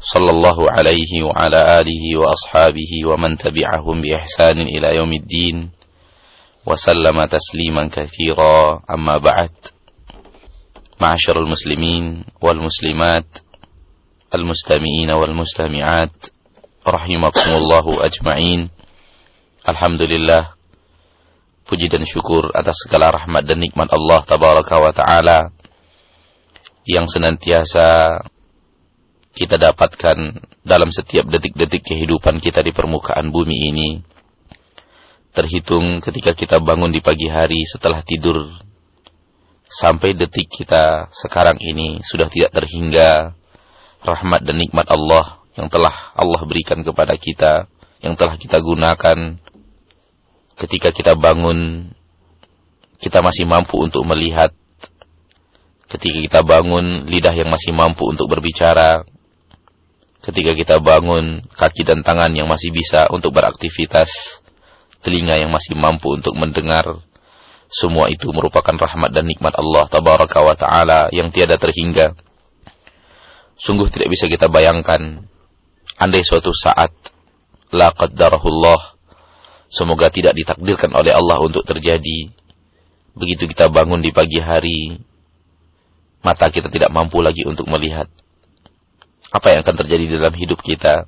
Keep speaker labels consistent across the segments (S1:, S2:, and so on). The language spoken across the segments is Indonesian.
S1: صلى الله عليه وعلى آله وأصحابه ومن تبعهم بإحسان إلى يوم الدين وسلم تسليما كثيرا. أما بعد معشر المسلمين والمسلمات المستمعين والمستمعات رحمكم الله أجمعين. الحمد لله puji dan syukur atas segala rahmat dan nikmat Allah tabaraka wa taala yang senantiasa kita dapatkan dalam setiap detik-detik kehidupan kita di permukaan bumi ini. Terhitung ketika kita bangun di pagi hari setelah tidur sampai detik kita sekarang ini sudah tidak terhingga rahmat dan nikmat Allah yang telah Allah berikan kepada kita yang telah kita gunakan. Ketika kita bangun kita masih mampu untuk melihat. Ketika kita bangun lidah yang masih mampu untuk berbicara ketika kita bangun kaki dan tangan yang masih bisa untuk beraktivitas telinga yang masih mampu untuk mendengar semua itu merupakan rahmat dan nikmat Allah tabaraka wa taala yang tiada terhingga sungguh tidak bisa kita bayangkan andai suatu saat la qaddarahullah Semoga tidak ditakdirkan oleh Allah untuk terjadi. Begitu kita bangun di pagi hari, mata kita tidak mampu lagi untuk melihat apa yang akan terjadi dalam hidup kita.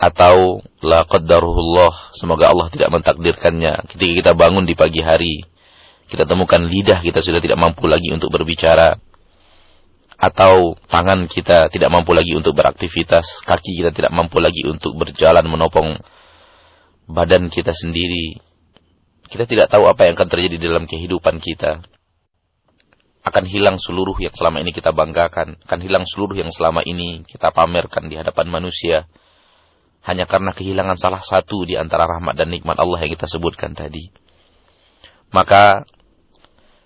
S1: Atau la qaddaruhullah, semoga Allah tidak mentakdirkannya. Ketika kita bangun di pagi hari, kita temukan lidah kita sudah tidak mampu lagi untuk berbicara. Atau tangan kita tidak mampu lagi untuk beraktivitas, kaki kita tidak mampu lagi untuk berjalan menopong badan kita sendiri. Kita tidak tahu apa yang akan terjadi dalam kehidupan kita. Akan hilang seluruh yang selama ini kita banggakan. Akan hilang seluruh yang selama ini kita pamerkan di hadapan manusia. Hanya karena kehilangan salah satu di antara rahmat dan nikmat Allah yang kita sebutkan tadi. Maka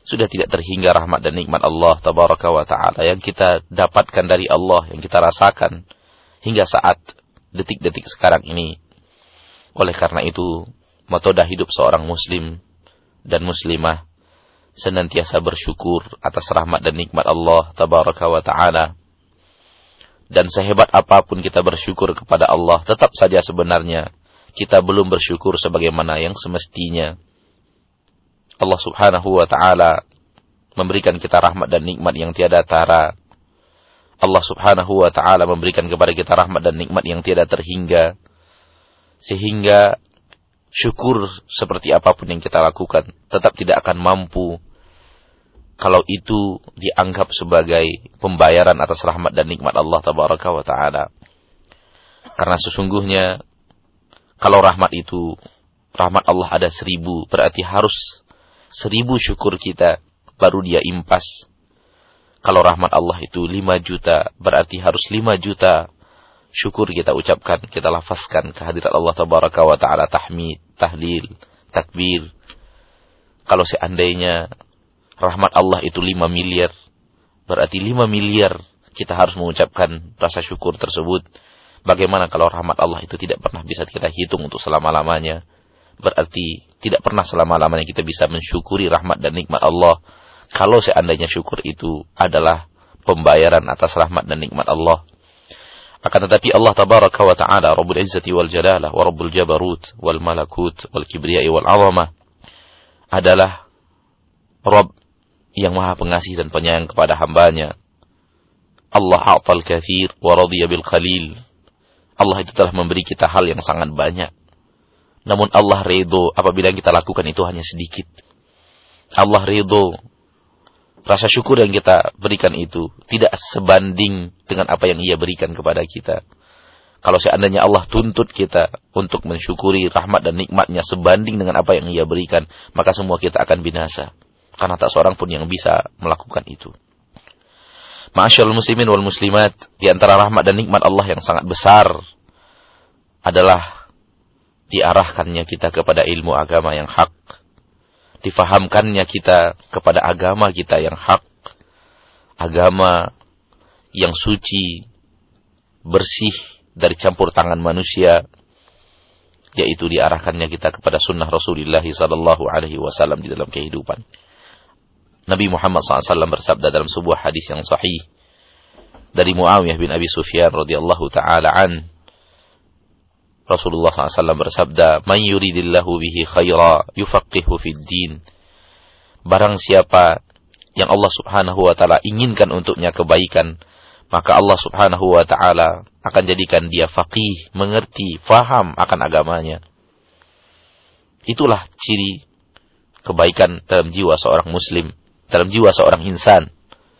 S1: sudah tidak terhingga rahmat dan nikmat Allah tabaraka wa ta'ala yang kita dapatkan dari Allah, yang kita rasakan hingga saat detik-detik sekarang ini oleh karena itu, metode hidup seorang muslim dan muslimah senantiasa bersyukur atas rahmat dan nikmat Allah tabaraka wa taala. Dan sehebat apa pun kita bersyukur kepada Allah, tetap saja sebenarnya kita belum bersyukur sebagaimana yang semestinya. Allah Subhanahu wa taala memberikan kita rahmat dan nikmat yang tiada tara. Allah Subhanahu wa taala memberikan kepada kita rahmat dan nikmat yang tiada terhingga sehingga syukur seperti apa pun yang kita lakukan tetap tidak akan mampu kalau itu dianggap sebagai pembayaran atas rahmat dan nikmat Allah tabaraka wa taala. Karena sesungguhnya kalau rahmat itu rahmat Allah ada seribu berarti harus seribu syukur kita baru dia impas. Kalau rahmat Allah itu lima juta berarti harus lima juta syukur kita ucapkan, kita lafazkan kehadirat Allah tabaraka wa taala tahmid, tahlil, takbir. Kalau seandainya rahmat Allah itu 5 miliar, berarti 5 miliar kita harus mengucapkan rasa syukur tersebut. Bagaimana kalau rahmat Allah itu tidak pernah bisa kita hitung untuk selama-lamanya? Berarti tidak pernah selama-lamanya kita bisa mensyukuri rahmat dan nikmat Allah. Kalau seandainya syukur itu adalah pembayaran atas rahmat dan nikmat Allah. Akan tetapi Allah tabaraka wa ta'ala Rabbul Izzati wal Jalalah wa Rabbul Jabarut wal Malakut wal Kibriyai wal Azamah adalah Rabb yang maha pengasih dan penyayang kepada hambanya. Allah a'tal kathir wa radhiya bil qalil. Allah itu telah memberi kita hal yang sangat banyak. Namun Allah ridho apabila kita lakukan itu hanya sedikit. Allah ridho rasa syukur yang kita berikan itu tidak sebanding dengan apa yang ia berikan kepada kita. Kalau seandainya Allah tuntut kita untuk mensyukuri rahmat dan nikmatnya sebanding dengan apa yang ia berikan, maka semua kita akan binasa. Karena tak seorang pun yang bisa melakukan itu. Ma'asyarul muslimin wal muslimat, di antara rahmat dan nikmat Allah yang sangat besar adalah diarahkannya kita kepada ilmu agama yang hak. Difahamkannya kita kepada agama kita yang hak. Agama yang suci, bersih dari campur tangan manusia, yaitu diarahkannya kita kepada sunnah Rasulullah sallallahu alaihi wasallam di dalam kehidupan. Nabi Muhammad SAW bersabda dalam sebuah hadis yang sahih dari Muawiyah bin Abi Sufyan radhiyallahu taala an Rasulullah SAW bersabda, "Man yuridillahu bihi khaira yufaqihu fid din." Barang siapa yang Allah Subhanahu wa taala inginkan untuknya kebaikan, maka Allah Subhanahu wa taala akan jadikan dia faqih, mengerti, faham akan agamanya. Itulah ciri kebaikan dalam jiwa seorang muslim, dalam jiwa seorang insan,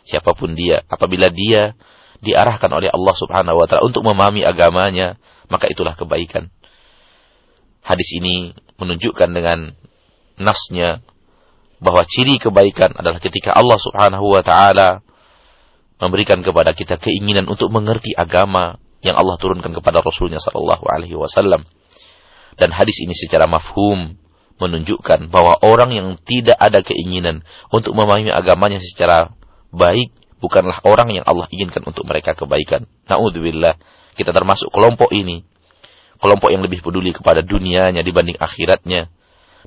S1: siapa pun dia, apabila dia diarahkan oleh Allah Subhanahu wa taala untuk memahami agamanya, maka itulah kebaikan. Hadis ini menunjukkan dengan nasnya bahwa ciri kebaikan adalah ketika Allah Subhanahu wa taala memberikan kepada kita keinginan untuk mengerti agama yang Allah turunkan kepada Rasulnya sallallahu alaihi wasallam. Dan hadis ini secara mafhum menunjukkan bahwa orang yang tidak ada keinginan untuk memahami agamanya secara baik bukanlah orang yang Allah inginkan untuk mereka kebaikan. Naudzubillah, kita termasuk kelompok ini. Kelompok yang lebih peduli kepada dunianya dibanding akhiratnya.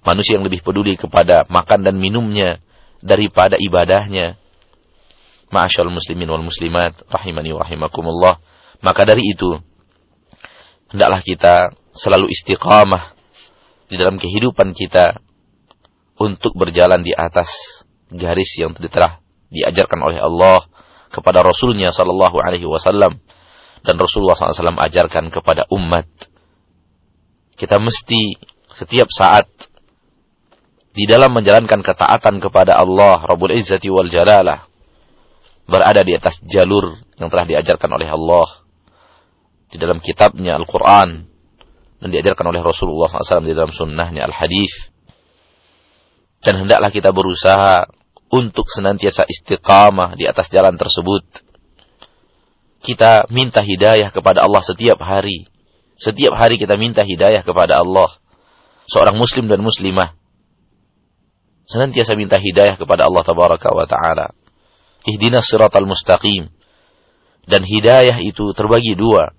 S1: Manusia yang lebih peduli kepada makan dan minumnya daripada ibadahnya. Ma'asyal muslimin wal muslimat, rahimani wa rahimakumullah. Maka dari itu, hendaklah kita selalu istiqamah di dalam kehidupan kita untuk berjalan di atas garis yang telah diajarkan oleh Allah kepada Rasulnya Sallallahu Alaihi Wasallam dan Rasulullah SAW ajarkan kepada umat. Kita mesti setiap saat di dalam menjalankan ketaatan kepada Allah Rabbul Izzati wal Jalalah berada di atas jalur yang telah diajarkan oleh Allah di dalam kitabnya Al-Quran dan diajarkan oleh Rasulullah SAW di dalam sunnahnya Al-Hadis dan hendaklah kita berusaha untuk senantiasa istiqamah di atas jalan tersebut. Kita minta hidayah kepada Allah setiap hari. Setiap hari kita minta hidayah kepada Allah. Seorang muslim dan muslimah. Senantiasa minta hidayah kepada Allah tabaraka wa ta'ala. Ihdinas siratal mustaqim. Dan hidayah itu terbagi dua.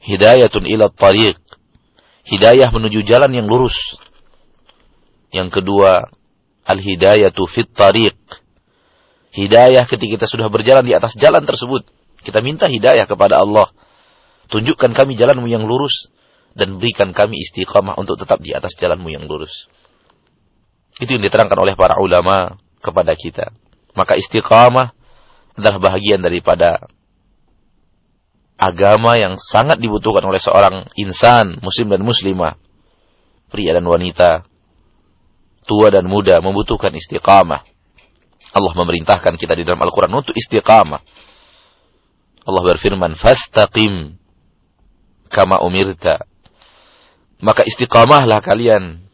S1: Hidayatun ila tariq. Hidayah menuju jalan yang lurus. Yang kedua, al-hidayatu fit tariq. Hidayah ketika kita sudah berjalan di atas jalan tersebut. Kita minta hidayah kepada Allah. Tunjukkan kami jalanmu yang lurus. Dan berikan kami istiqamah untuk tetap di atas jalanmu yang lurus. Itu yang diterangkan oleh para ulama kepada kita. Maka istiqamah adalah bahagian daripada agama yang sangat dibutuhkan oleh seorang insan, muslim dan muslimah. Pria dan wanita, tua dan muda membutuhkan istiqamah. Allah memerintahkan kita di dalam Al-Quran untuk istiqamah. Allah berfirman, Fastaqim kama umirta. Maka istiqamahlah kalian.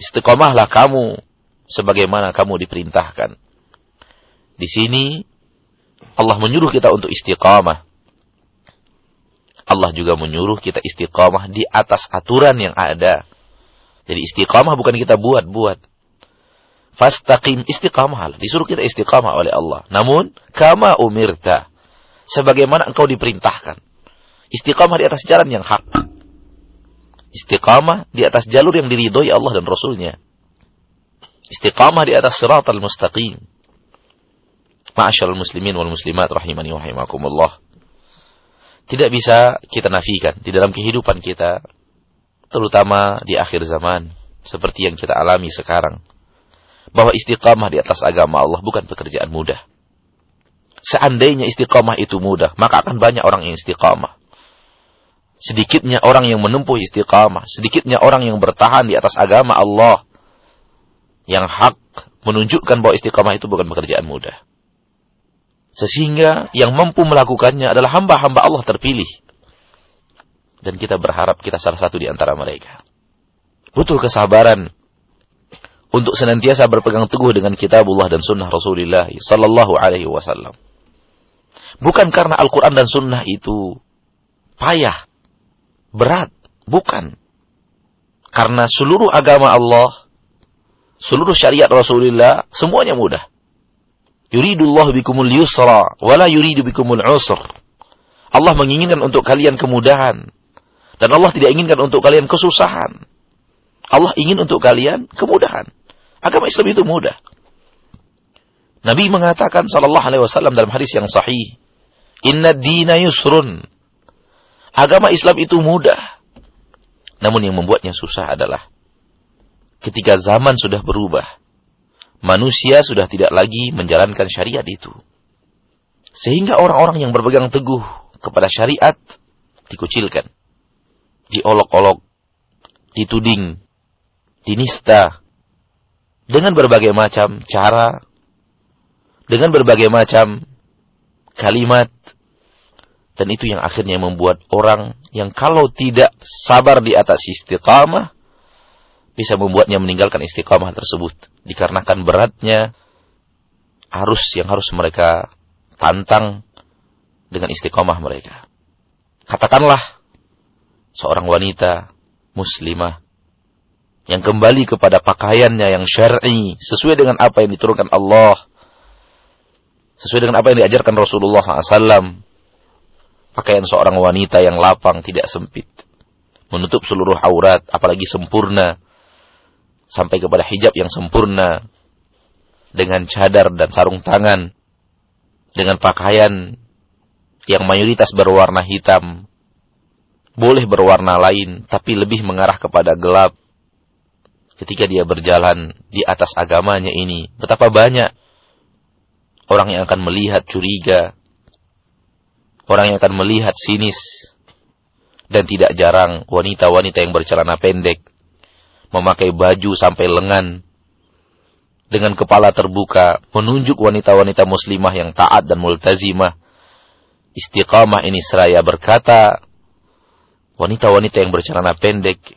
S1: Istiqamahlah kamu sebagaimana kamu diperintahkan. Di sini Allah menyuruh kita untuk istiqamah. Allah juga menyuruh kita istiqamah di atas aturan yang ada. Jadi istiqamah bukan kita buat-buat. Fastaqim istiqamah. Disuruh kita istiqamah oleh Allah. Namun, kama umirta. Sebagaimana engkau diperintahkan. Istiqamah di atas jalan yang hak. Istiqamah di atas jalur yang diridhoi Allah dan Rasulnya. Istiqamah di atas sirat al-mustaqim. Ma'asyal muslimin wal muslimat rahimani wa rahimakumullah. Tidak bisa kita nafikan di dalam kehidupan kita terutama di akhir zaman seperti yang kita alami sekarang bahwa istiqamah di atas agama Allah bukan pekerjaan mudah. Seandainya istiqamah itu mudah, maka akan banyak orang yang istiqamah. Sedikitnya orang yang menempuh istiqamah, sedikitnya orang yang bertahan di atas agama Allah yang hak menunjukkan bahwa istiqamah itu bukan pekerjaan mudah. Sehingga yang mampu melakukannya adalah hamba-hamba Allah terpilih dan kita berharap kita salah satu di antara mereka. Butuh kesabaran untuk senantiasa berpegang teguh dengan kitabullah dan sunnah Rasulullah sallallahu alaihi wasallam. Bukan karena Al-Quran dan sunnah itu payah. berat. Bukan. Karena seluruh agama Allah, seluruh syariat Rasulullah, semuanya mudah. Yuridullah bikumul yusra, wala yuridu bikumul usr. Allah menginginkan untuk kalian kemudahan. Dan Allah tidak inginkan untuk kalian kesusahan. Allah ingin untuk kalian kemudahan. Agama Islam itu mudah. Nabi mengatakan sallallahu alaihi wasallam dalam hadis yang sahih, "Inna dina yusrun." Agama Islam itu mudah. Namun yang membuatnya susah adalah ketika zaman sudah berubah, manusia sudah tidak lagi menjalankan syariat itu. Sehingga orang-orang yang berpegang teguh kepada syariat dikucilkan, diolok-olok, dituding, dinista, dengan berbagai macam cara, dengan berbagai macam kalimat, dan itu yang akhirnya membuat orang yang kalau tidak sabar di atas istiqamah, bisa membuatnya meninggalkan istiqamah tersebut. Dikarenakan beratnya arus yang harus mereka tantang dengan istiqamah mereka. Katakanlah seorang wanita muslimah yang kembali kepada pakaiannya yang syar'i sesuai dengan apa yang diturunkan Allah sesuai dengan apa yang diajarkan Rasulullah SAW Pakaian seorang wanita yang lapang tidak sempit. Menutup seluruh aurat, apalagi sempurna. Sampai kepada hijab yang sempurna. Dengan cadar dan sarung tangan. Dengan pakaian yang mayoritas berwarna hitam. Boleh berwarna lain, tapi lebih mengarah kepada gelap. Ketika dia berjalan di atas agamanya ini, betapa banyak orang yang akan melihat curiga, orang yang akan melihat sinis. Dan tidak jarang wanita-wanita yang bercelana pendek memakai baju sampai lengan dengan kepala terbuka menunjuk wanita-wanita muslimah yang taat dan multazimah. Istiqamah ini seraya berkata wanita-wanita yang bercelana pendek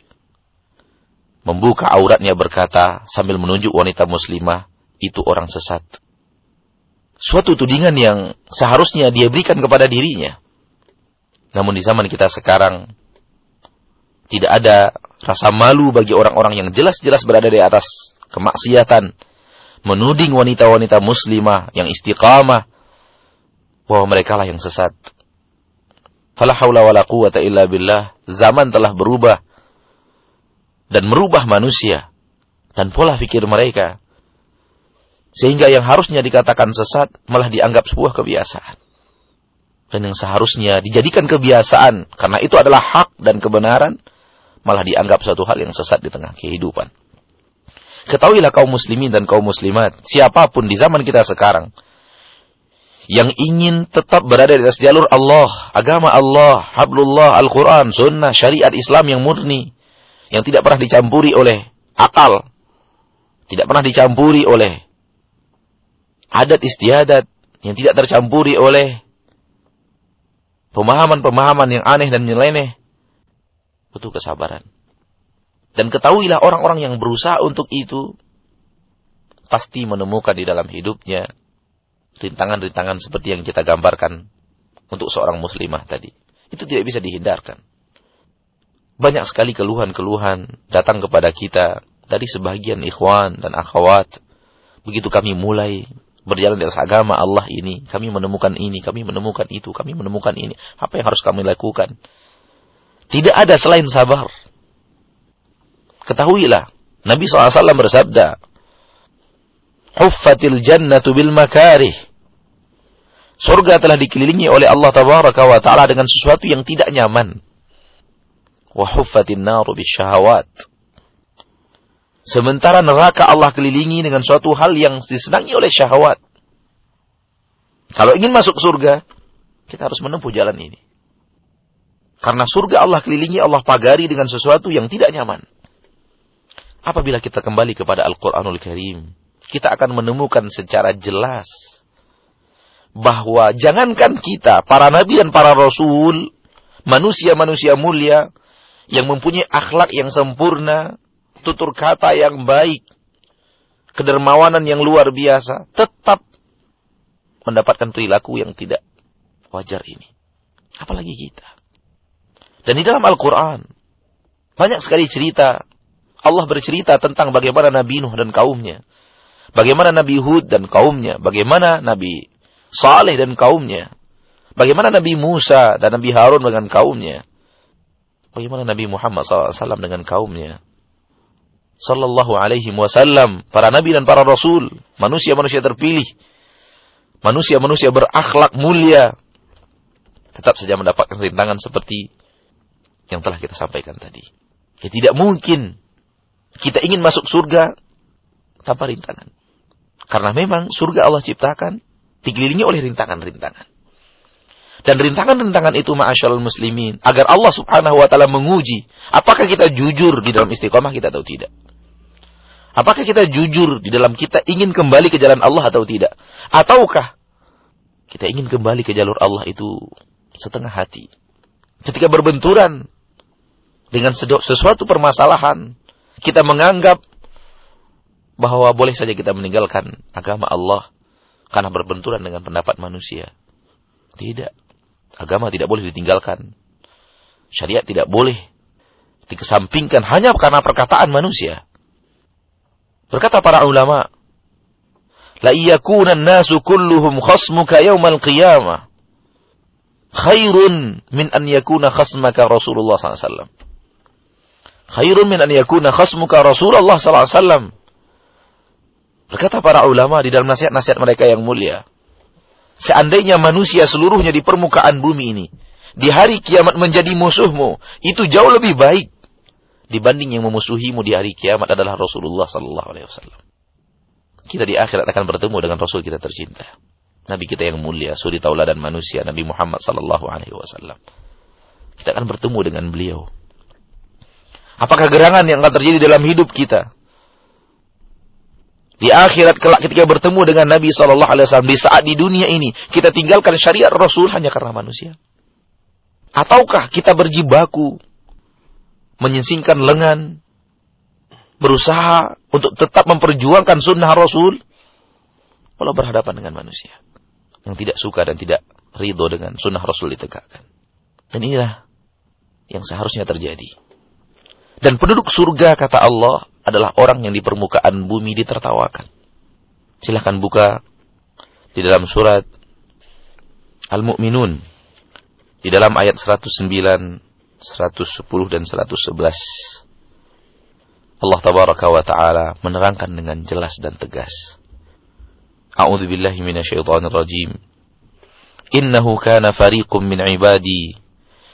S1: membuka auratnya berkata sambil menunjuk wanita muslimah itu orang sesat suatu tudingan yang seharusnya dia berikan kepada dirinya. Namun di zaman kita sekarang tidak ada rasa malu bagi orang-orang yang jelas-jelas berada di atas kemaksiatan, menuding wanita-wanita muslimah yang istiqamah bahwa mereka lah yang sesat. Fala haula illa billah. Zaman telah berubah dan merubah manusia dan pola pikir mereka. Sehingga yang harusnya dikatakan sesat malah dianggap sebuah kebiasaan. Dan yang seharusnya dijadikan kebiasaan karena itu adalah hak dan kebenaran malah dianggap suatu hal yang sesat di tengah kehidupan. Ketahuilah kaum muslimin dan kaum muslimat, siapa pun di zaman kita sekarang yang ingin tetap berada di atas jalur Allah, agama Allah, hablullah, Al-Quran, sunnah, syariat Islam yang murni, yang tidak pernah dicampuri oleh akal, tidak pernah dicampuri oleh adat istiadat yang tidak tercampuri oleh pemahaman-pemahaman yang aneh dan nyeleneh. Butuh kesabaran. Dan ketahuilah orang-orang yang berusaha untuk itu pasti menemukan di dalam hidupnya rintangan-rintangan seperti yang kita gambarkan untuk seorang muslimah tadi. Itu tidak bisa dihindarkan. Banyak sekali keluhan-keluhan datang kepada kita dari sebagian ikhwan dan akhwat. Begitu kami mulai berjalan di atas agama Allah ini, kami menemukan ini, kami menemukan itu, kami menemukan ini. Apa yang harus kami lakukan? Tidak ada selain sabar. Ketahuilah, Nabi SAW bersabda, Huffatil jannatu bil makarih. Surga telah dikelilingi oleh Allah Tabaraka wa Ta'ala dengan sesuatu yang tidak nyaman. Wa huffatin naru syahawat. Sementara neraka Allah kelilingi dengan suatu hal yang disenangi oleh syahwat. Kalau ingin masuk surga, kita harus menempuh jalan ini. Karena surga Allah kelilingi, Allah pagari dengan sesuatu yang tidak nyaman. Apabila kita kembali kepada Al-Quranul Karim, kita akan menemukan secara jelas bahwa jangankan kita, para nabi dan para rasul, manusia-manusia mulia yang mempunyai akhlak yang sempurna, tutur kata yang baik, kedermawanan yang luar biasa, tetap mendapatkan perilaku yang tidak wajar ini. Apalagi kita. Dan di dalam Al-Quran, banyak sekali cerita. Allah bercerita tentang bagaimana Nabi Nuh dan kaumnya. Bagaimana Nabi Hud dan kaumnya. Bagaimana Nabi Saleh dan kaumnya. Bagaimana Nabi Musa dan Nabi Harun dengan kaumnya. Bagaimana Nabi Muhammad SAW dengan kaumnya. Sallallahu alaihi wasallam. Para Nabi dan para Rasul. Manusia-manusia terpilih. Manusia-manusia berakhlak mulia. Tetap saja mendapatkan rintangan seperti yang telah kita sampaikan tadi. Ya tidak mungkin kita ingin masuk surga tanpa rintangan. Karena memang surga Allah ciptakan dikelilingi oleh rintangan-rintangan. Dan rintangan-rintangan itu ma'asyarul muslimin. Agar Allah subhanahu wa ta'ala menguji. Apakah kita jujur di dalam istiqomah kita atau tidak. Apakah kita jujur di dalam kita ingin kembali ke jalan Allah atau tidak. Ataukah kita ingin kembali ke jalur Allah itu setengah hati. Ketika berbenturan dengan sesuatu permasalahan, kita menganggap bahwa boleh saja kita meninggalkan agama Allah karena berbenturan dengan pendapat manusia. Tidak. Agama tidak boleh ditinggalkan. Syariat tidak boleh dikesampingkan hanya karena perkataan manusia. Berkata para ulama, La iyakuna nasu kulluhum khasmuka yawmal qiyamah. Khairun min an yakuna khasmaka Rasulullah SAW khairun min an yakuna khasmuka Rasulullah wasallam. Berkata para ulama di dalam nasihat-nasihat mereka yang mulia. Seandainya manusia seluruhnya di permukaan bumi ini di hari kiamat menjadi musuhmu, itu jauh lebih baik dibanding yang memusuhimu di hari kiamat adalah Rasulullah sallallahu alaihi wasallam. Kita di akhirat akan bertemu dengan Rasul kita tercinta. Nabi kita yang mulia, suri tauladan manusia, Nabi Muhammad sallallahu alaihi wasallam. Kita akan bertemu dengan beliau. Apakah gerangan yang akan terjadi dalam hidup kita? Di akhirat kelak ketika bertemu dengan Nabi Shallallahu Alaihi Wasallam di saat di dunia ini kita tinggalkan syariat Rasul hanya karena manusia? Ataukah kita berjibaku menyingsingkan lengan, berusaha untuk tetap memperjuangkan sunnah Rasul, walau berhadapan dengan manusia yang tidak suka dan tidak ridho dengan sunnah Rasul ditegakkan. Dan inilah yang seharusnya terjadi. Dan penduduk surga kata Allah adalah orang yang di permukaan bumi ditertawakan. Silahkan buka di dalam surat Al-Mu'minun. Di dalam ayat 109, 110 dan 111. Allah tabaraka wa ta'ala menerangkan dengan jelas dan tegas. A'udzu. Innahu kana fariqum min ibadi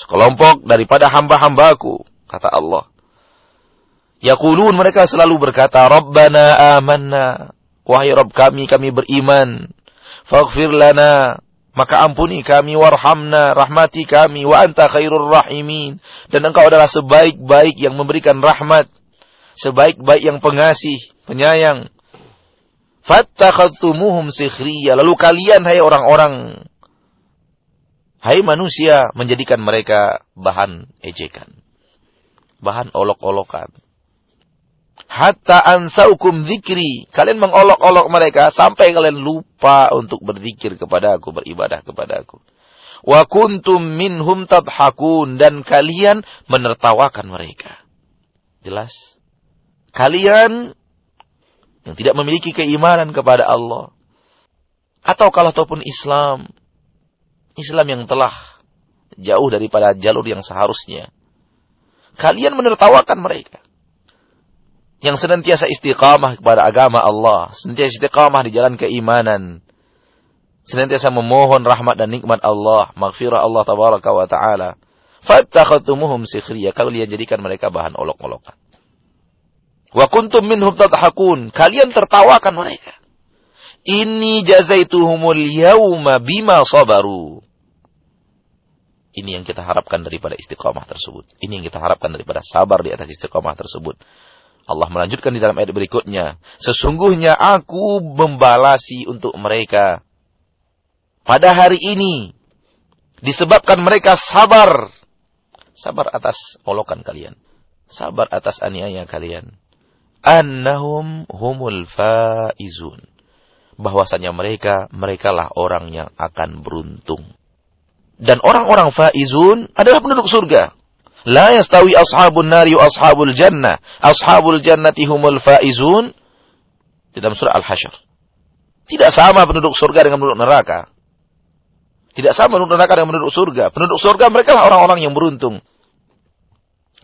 S1: sekelompok daripada hamba-hambaku, kata Allah. Yaqulun mereka selalu berkata, Rabbana amanna. Wahai Rabb kami, kami beriman. Faghfir lana. Maka ampuni kami, warhamna, rahmati kami, wa anta khairur rahimin. Dan engkau adalah sebaik-baik yang memberikan rahmat. Sebaik-baik yang pengasih, penyayang. Fattakhadtumuhum sikhriya. Lalu kalian, hai orang-orang Hai manusia, menjadikan mereka bahan ejekan. Bahan olok-olokan. Hatta ansaukum zikri. Kalian mengolok-olok mereka sampai kalian lupa untuk berzikir kepada aku, beribadah kepada aku. Wa kuntum minhum tadhakun. Dan kalian menertawakan mereka. Jelas? Kalian yang tidak memiliki keimanan kepada Allah. Atau kalau ataupun Islam Islam yang telah jauh daripada jalur yang seharusnya. Kalian menertawakan mereka. Yang senantiasa istiqamah kepada agama Allah. Senantiasa istiqamah di jalan keimanan. Senantiasa memohon rahmat dan nikmat Allah. Maghfirah Allah tabaraka wa ta'ala. Fattakhatumuhum sikhriya. Kalian jadikan mereka bahan olok-olokan. Wa kuntum minhum tadhakun. Kalian tertawakan mereka. Ini jazaituhumul yawma bima sabaru. Ini yang kita harapkan daripada istiqamah tersebut. Ini yang kita harapkan daripada sabar di atas istiqamah tersebut. Allah melanjutkan di dalam ayat berikutnya. Sesungguhnya aku membalasi untuk mereka. Pada hari ini. Disebabkan mereka sabar. Sabar atas olokan kalian. Sabar atas aniaya kalian. Annahum humul faizun. Bahwasanya mereka, merekalah orang yang akan beruntung. Dan orang-orang faizun adalah penduduk surga. La yastawi ashabun nari ashabul jannah. Ashabul jannati humul faizun. Di dalam surah Al-Hasyr. Tidak sama penduduk surga dengan penduduk neraka. Tidak sama penduduk neraka dengan penduduk surga. Penduduk surga mereka lah orang-orang yang beruntung.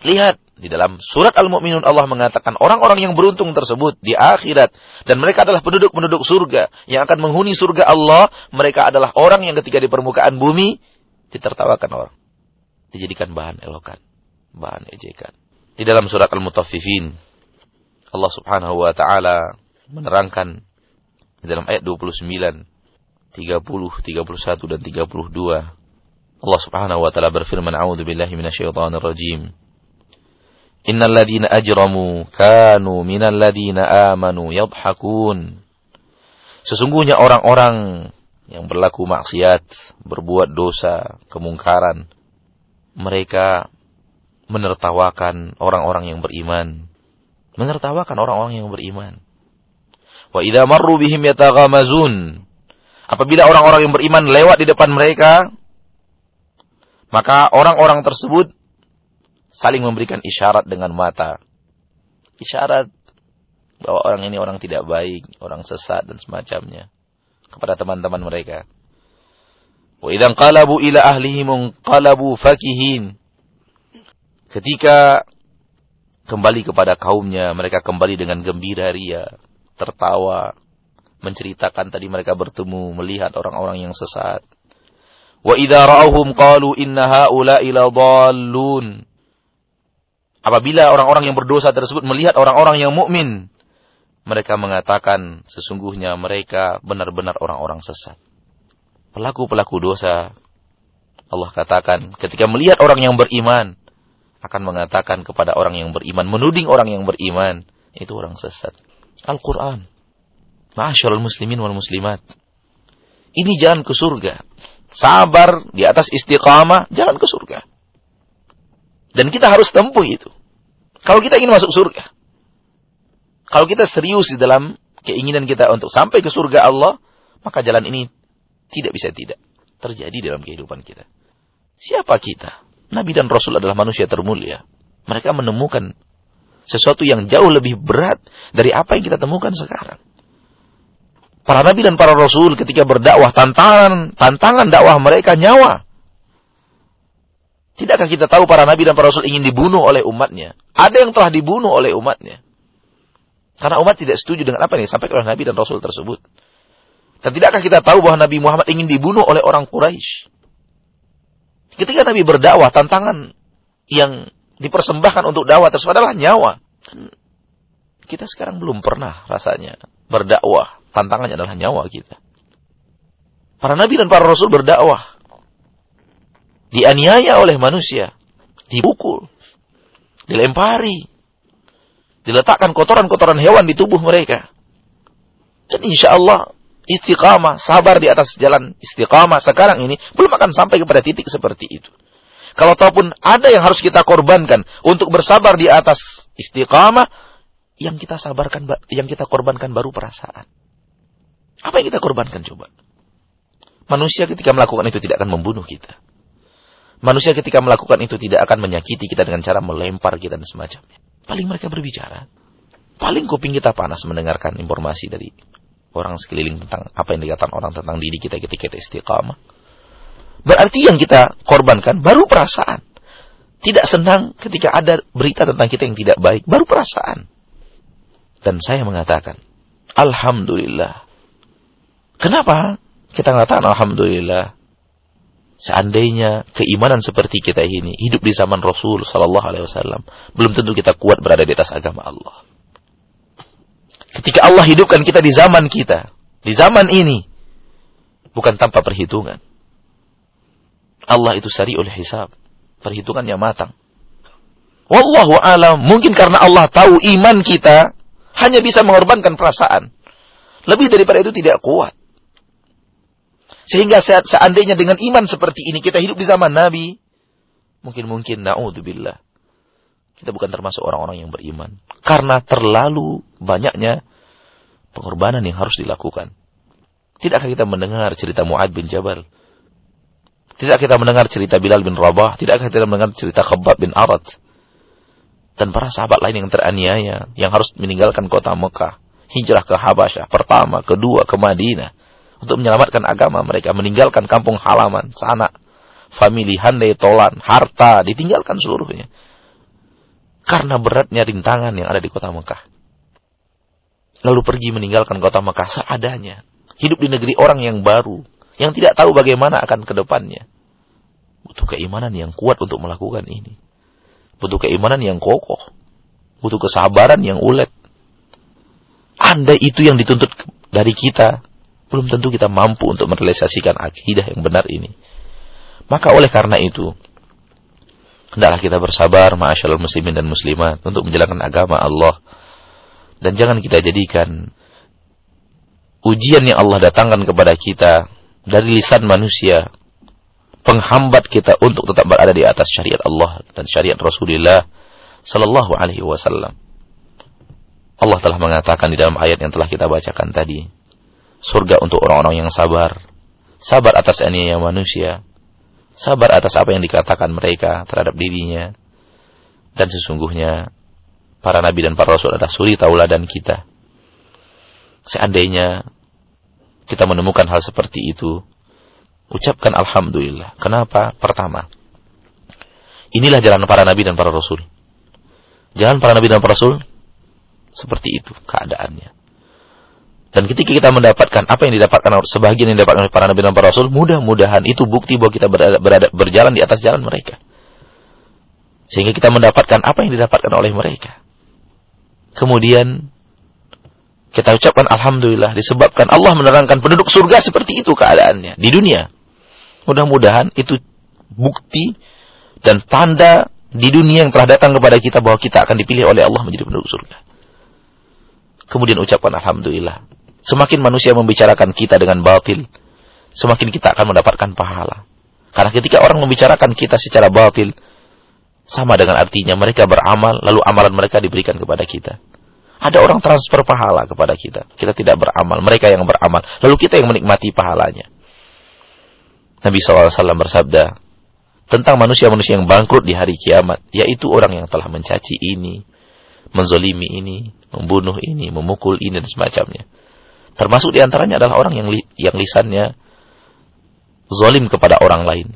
S1: Lihat di dalam surat Al-Mu'minun Allah mengatakan orang-orang yang beruntung tersebut di akhirat dan mereka adalah penduduk-penduduk surga yang akan menghuni surga Allah, mereka adalah orang yang ketika di permukaan bumi ditertawakan orang, dijadikan bahan elokan bahan ejekan. Di dalam surat Al-Mutaffifin, Allah Subhanahu wa taala menerangkan di dalam ayat 29, 30, 31 dan 32. Allah Subhanahu wa taala berfirman, "A'udzu billahi minasyaitonir rajim." Innal ladzina ajramu kanu minal ladzina amanu yadhakun. Sesungguhnya orang-orang yang berlaku maksiat, berbuat dosa, kemungkaran, mereka menertawakan orang-orang yang beriman. Menertawakan orang-orang yang beriman. Wa idza marru bihim yataghamazun. Apabila orang-orang yang beriman lewat di depan mereka, maka orang-orang tersebut saling memberikan isyarat dengan mata. Isyarat bahwa orang ini orang tidak baik, orang sesat dan semacamnya kepada teman-teman mereka. Wa idzan qalabu ila ahlihim qalabu fakihin. Ketika kembali kepada kaumnya, mereka kembali dengan gembira ria, tertawa, menceritakan tadi mereka bertemu, melihat orang-orang yang sesat. Wa idza ra'awhum qalu inna haula'i ladallun. Apabila orang-orang yang berdosa tersebut melihat orang-orang yang mukmin, mereka mengatakan sesungguhnya mereka benar-benar orang-orang sesat. Pelaku-pelaku dosa Allah katakan ketika melihat orang yang beriman, akan mengatakan kepada orang yang beriman, menuding orang yang beriman, itu orang sesat. Al-Quran. Masyaallah muslimin wal muslimat. Ini jalan ke surga. Sabar di atas istiqamah, jalan ke surga. Dan kita harus tempuh itu. Kalau kita ingin masuk surga. Kalau kita serius di dalam keinginan kita untuk sampai ke surga Allah, maka jalan ini tidak bisa tidak terjadi dalam kehidupan kita. Siapa kita? Nabi dan Rasul adalah manusia termulia. Mereka menemukan sesuatu yang jauh lebih berat dari apa yang kita temukan sekarang. Para nabi dan para rasul ketika berdakwah tantangan tantangan dakwah mereka nyawa. Tidakkah kita tahu para nabi dan para rasul ingin dibunuh oleh umatnya? Ada yang telah dibunuh oleh umatnya. Karena umat tidak setuju dengan apa yang disampaikan oleh nabi dan rasul tersebut. Dan tidakkah kita tahu bahwa Nabi Muhammad ingin dibunuh oleh orang Quraisy? Ketika Nabi berdakwah, tantangan yang dipersembahkan untuk dakwah tersebut adalah nyawa. Kita sekarang belum pernah rasanya berdakwah. Tantangannya adalah nyawa kita. Para nabi dan para rasul berdakwah. Dianiaya oleh manusia. Dipukul. Dilempari. Diletakkan kotoran-kotoran hewan di tubuh mereka. Dan insya Allah istiqamah, sabar di atas jalan istiqamah sekarang ini belum akan sampai kepada titik seperti itu. Kalau ataupun ada yang harus kita korbankan untuk bersabar di atas istiqamah, yang kita sabarkan, yang kita korbankan baru perasaan. Apa yang kita korbankan coba? Manusia ketika melakukan itu tidak akan membunuh kita. Manusia ketika melakukan itu tidak akan menyakiti kita dengan cara melempar kita dan semacamnya. Paling mereka berbicara. Paling kuping kita panas mendengarkan informasi dari orang sekeliling tentang apa yang dikatakan orang tentang diri kita ketika kita istiqamah. Berarti yang kita korbankan baru perasaan. Tidak senang ketika ada berita tentang kita yang tidak baik, baru perasaan. Dan saya mengatakan, Alhamdulillah. Kenapa kita mengatakan Alhamdulillah? Seandainya keimanan seperti kita ini hidup di zaman Rasul Sallallahu Alaihi Wasallam, belum tentu kita kuat berada di atas agama Allah. Ketika Allah hidupkan kita di zaman kita, di zaman ini, bukan tanpa perhitungan. Allah itu sari'ul hisab. Perhitungannya matang. Wallahu alam, mungkin karena Allah tahu iman kita hanya bisa mengorbankan perasaan. Lebih daripada itu tidak kuat. Sehingga seandainya dengan iman seperti ini kita hidup di zaman Nabi, mungkin-mungkin naudzubillah. Kita bukan termasuk orang-orang yang beriman. Karena terlalu banyaknya pengorbanan yang harus dilakukan. Tidakkah kita mendengar cerita Mu'ad bin Jabal? Tidakkah kita mendengar cerita Bilal bin Rabah? Tidakkah kita mendengar cerita Khabbab bin Arad? Dan para sahabat lain yang teraniaya, yang harus meninggalkan kota Mekah, hijrah ke Habasyah, pertama, kedua, ke Madinah, untuk menyelamatkan agama mereka, meninggalkan kampung halaman, sanak, famili, handai, tolan, harta, ditinggalkan seluruhnya. Karena beratnya rintangan yang ada di kota Mekah. Lalu pergi meninggalkan kota Mekah seadanya hidup di negeri orang yang baru, yang tidak tahu bagaimana akan ke depannya. Butuh keimanan yang kuat untuk melakukan ini. Butuh keimanan yang kokoh. Butuh kesabaran yang ulet. Anda itu yang dituntut dari kita, belum tentu kita mampu untuk merealisasikan akidah yang benar ini. Maka oleh karena itu, hendaklah kita bersabar, ma'asyalul muslimin dan muslimat, untuk menjalankan agama Allah. Dan jangan kita jadikan ujian yang Allah datangkan kepada kita dari lisan manusia penghambat kita untuk tetap berada di atas syariat Allah dan syariat Rasulullah sallallahu alaihi wasallam. Allah telah mengatakan di dalam ayat yang telah kita bacakan tadi, surga untuk orang-orang yang sabar, sabar atas aniaya manusia, sabar atas apa yang dikatakan mereka terhadap dirinya, dan sesungguhnya para nabi dan para rasul adalah suri tauladan kita. Seandainya kita menemukan hal seperti itu, ucapkan alhamdulillah. Kenapa? Pertama, inilah jalan para nabi dan para rasul. Jalan para nabi dan para rasul seperti itu keadaannya. Dan ketika kita mendapatkan apa yang didapatkan sebagian yang didapatkan oleh para nabi dan para rasul, mudah-mudahan itu bukti bahwa kita berada, berada, berjalan di atas jalan mereka. Sehingga kita mendapatkan apa yang didapatkan oleh mereka. Kemudian kita ucapkan Alhamdulillah disebabkan Allah menerangkan penduduk surga seperti itu keadaannya di dunia. Mudah-mudahan itu bukti dan tanda di dunia yang telah datang kepada kita bahwa kita akan dipilih oleh Allah menjadi penduduk surga. Kemudian ucapkan Alhamdulillah. Semakin manusia membicarakan kita dengan batil, semakin kita akan mendapatkan pahala. Karena ketika orang membicarakan kita secara batil, sama dengan artinya mereka beramal, lalu amalan mereka diberikan kepada kita. Ada orang transfer pahala kepada kita. Kita tidak beramal, mereka yang beramal. Lalu kita yang menikmati pahalanya. Nabi SAW bersabda tentang manusia-manusia yang bangkrut di hari kiamat, yaitu orang yang telah mencaci ini, menzolimi ini, membunuh ini, memukul ini dan semacamnya. Termasuk di antaranya adalah orang yang li yang lisannya zolim kepada orang lain.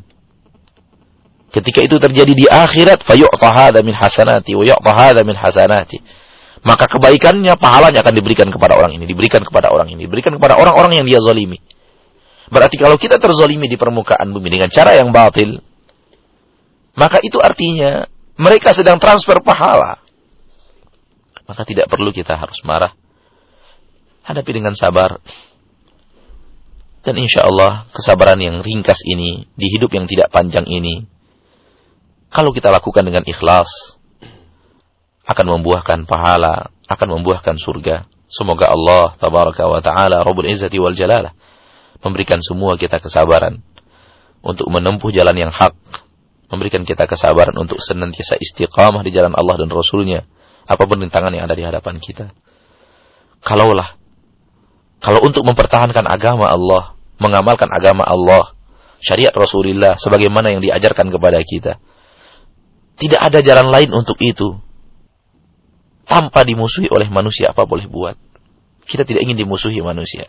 S1: Ketika itu terjadi di akhirat, fayu'ta min hasanati wa min hasanati maka kebaikannya, pahalanya akan diberikan kepada orang ini, diberikan kepada orang ini, diberikan kepada orang-orang yang dia zolimi. Berarti kalau kita terzolimi di permukaan bumi dengan cara yang batil, maka itu artinya mereka sedang transfer pahala. Maka tidak perlu kita harus marah. Hadapi dengan sabar. Dan insya Allah kesabaran yang ringkas ini, di hidup yang tidak panjang ini, kalau kita lakukan dengan ikhlas, akan membuahkan pahala, akan membuahkan surga. Semoga Allah tabaraka wa taala Rabbul Izzati wal Jalalah memberikan semua kita kesabaran untuk menempuh jalan yang hak, memberikan kita kesabaran untuk senantiasa istiqamah di jalan Allah dan Rasulnya, apa pun rintangan yang ada di hadapan kita. Kalaulah, kalau untuk mempertahankan agama Allah, mengamalkan agama Allah, syariat Rasulullah sebagaimana yang diajarkan kepada kita, tidak ada jalan lain untuk itu tanpa dimusuhi oleh manusia apa boleh buat. Kita tidak ingin dimusuhi manusia.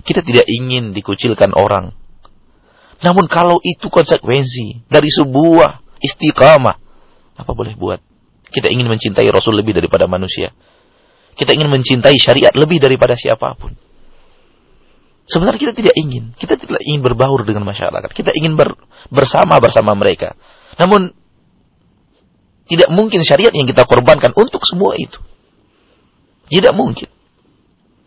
S1: Kita tidak ingin dikucilkan orang. Namun kalau itu konsekuensi dari sebuah istiqamah, apa boleh buat? Kita ingin mencintai Rasul lebih daripada manusia. Kita ingin mencintai syariat lebih daripada siapa pun. Sebenarnya kita tidak ingin. Kita tidak ingin berbaur dengan masyarakat. Kita ingin ber, bersama bersama mereka. Namun tidak mungkin syariat yang kita korbankan untuk semua itu. Tidak mungkin.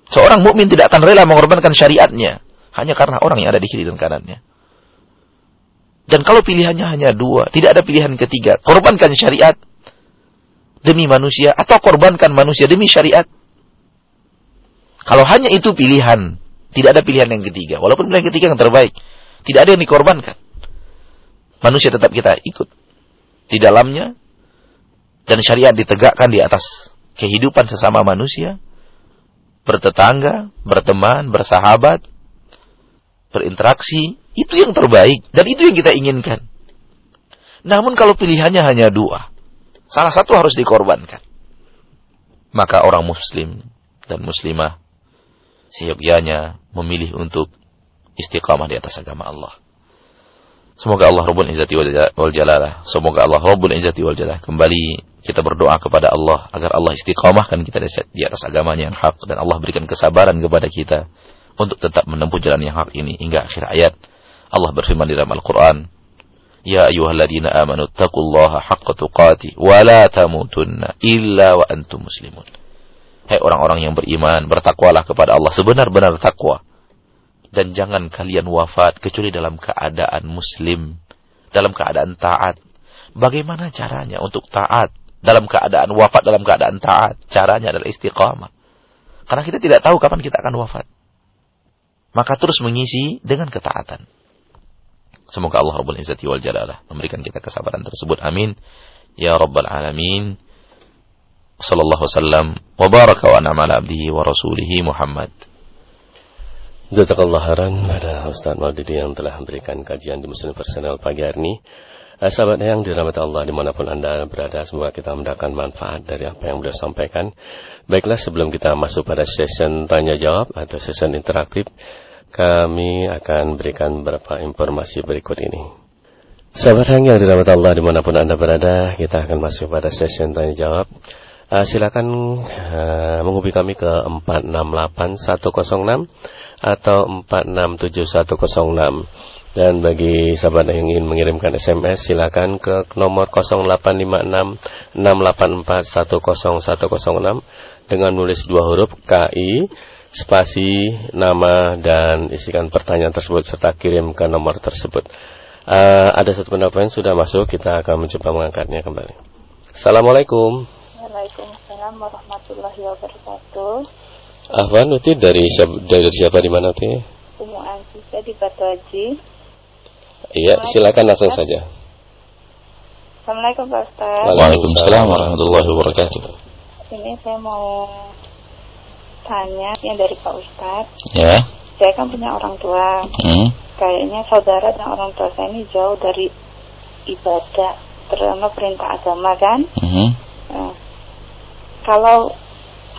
S1: Seorang mukmin tidak akan rela mengorbankan syariatnya hanya karena orang yang ada di kiri dan kanannya. Dan kalau pilihannya hanya dua, tidak ada pilihan ketiga. Korbankan syariat demi manusia atau korbankan manusia demi syariat. Kalau hanya itu pilihan, tidak ada pilihan yang ketiga. Walaupun pilihan ketiga yang terbaik, tidak ada yang dikorbankan. Manusia tetap kita ikut di dalamnya dan syariat ditegakkan di atas kehidupan sesama manusia, bertetangga, berteman, bersahabat, berinteraksi, itu yang terbaik dan itu yang kita inginkan. Namun kalau pilihannya hanya dua, salah satu harus dikorbankan. Maka orang muslim dan muslimah seyogyanya memilih untuk istiqamah di atas agama Allah. Semoga Allah Rabbul Izzati wal Jalalah, semoga Allah Rabbul Izzati wal Jalalah kembali kita berdoa kepada Allah agar Allah istiqamahkan kita di atas agamanya yang hak dan Allah berikan kesabaran kepada kita untuk tetap menempuh jalan yang hak ini hingga akhir ayat. Allah berfirman di dalam Al-Quran, Ya ayuhalladzina amanu taqullaha haqqa tuqati wa la tamutunna illa wa antum muslimun. Hai orang-orang yang beriman, bertakwalah kepada Allah sebenar-benar takwa. Dan jangan kalian wafat kecuali dalam keadaan muslim, dalam keadaan taat. Bagaimana caranya untuk taat? Dalam keadaan wafat, dalam keadaan taat. Caranya adalah istiqamah. Karena kita tidak tahu kapan kita akan wafat maka terus mengisi dengan ketaatan. Semoga Allah Rabbul Izzati wal Jalalah memberikan kita kesabaran tersebut. Amin. Ya Rabbal Alamin. Sallallahu wasallam wa baraka wa an'ama abdihi wa rasulihi Muhammad.
S2: Jazakallah khairan pada Ustaz Maudidi yang telah memberikan kajian di Muslim Personal pagi hari ini. Eh, sahabat yang dirahmati Allah di mana pun Anda berada, semoga kita mendapatkan manfaat dari apa yang beliau sampaikan. Baiklah sebelum kita masuk pada session tanya jawab atau session interaktif, kami akan berikan beberapa informasi berikut ini. Sahabat yang dirahmati Allah di mana pun Anda berada, kita akan masuk pada sesi tanya jawab. Uh, silakan uh, menghubungi kami ke 468106 atau 467106. Dan bagi sahabat yang ingin mengirimkan SMS silakan ke nomor 0856 684 dengan nulis dua huruf KI spasi, nama, dan isikan pertanyaan tersebut serta kirim ke nomor tersebut. Uh, ada satu penelpon sudah masuk, kita akan mencoba mengangkatnya kembali. Assalamualaikum.
S3: Waalaikumsalam warahmatullahi wabarakatuh.
S2: Ahwan, Uti dari siapa, dari siapa di mana Uti?
S3: Umu Ansisa di Batu Haji.
S2: Iya, silakan langsung saja.
S3: Assalamualaikum Pak Ustaz.
S1: Waalaikumsalam warahmatullahi wabarakatuh.
S3: Ini saya mau tanya yang dari Pak Ustadz.
S1: Ya.
S3: Saya kan punya orang tua.
S1: Hmm.
S3: Kayaknya saudara dan orang tua saya ini jauh dari ibadah, terutama perintah agama kan.
S1: Hmm.
S3: Nah, kalau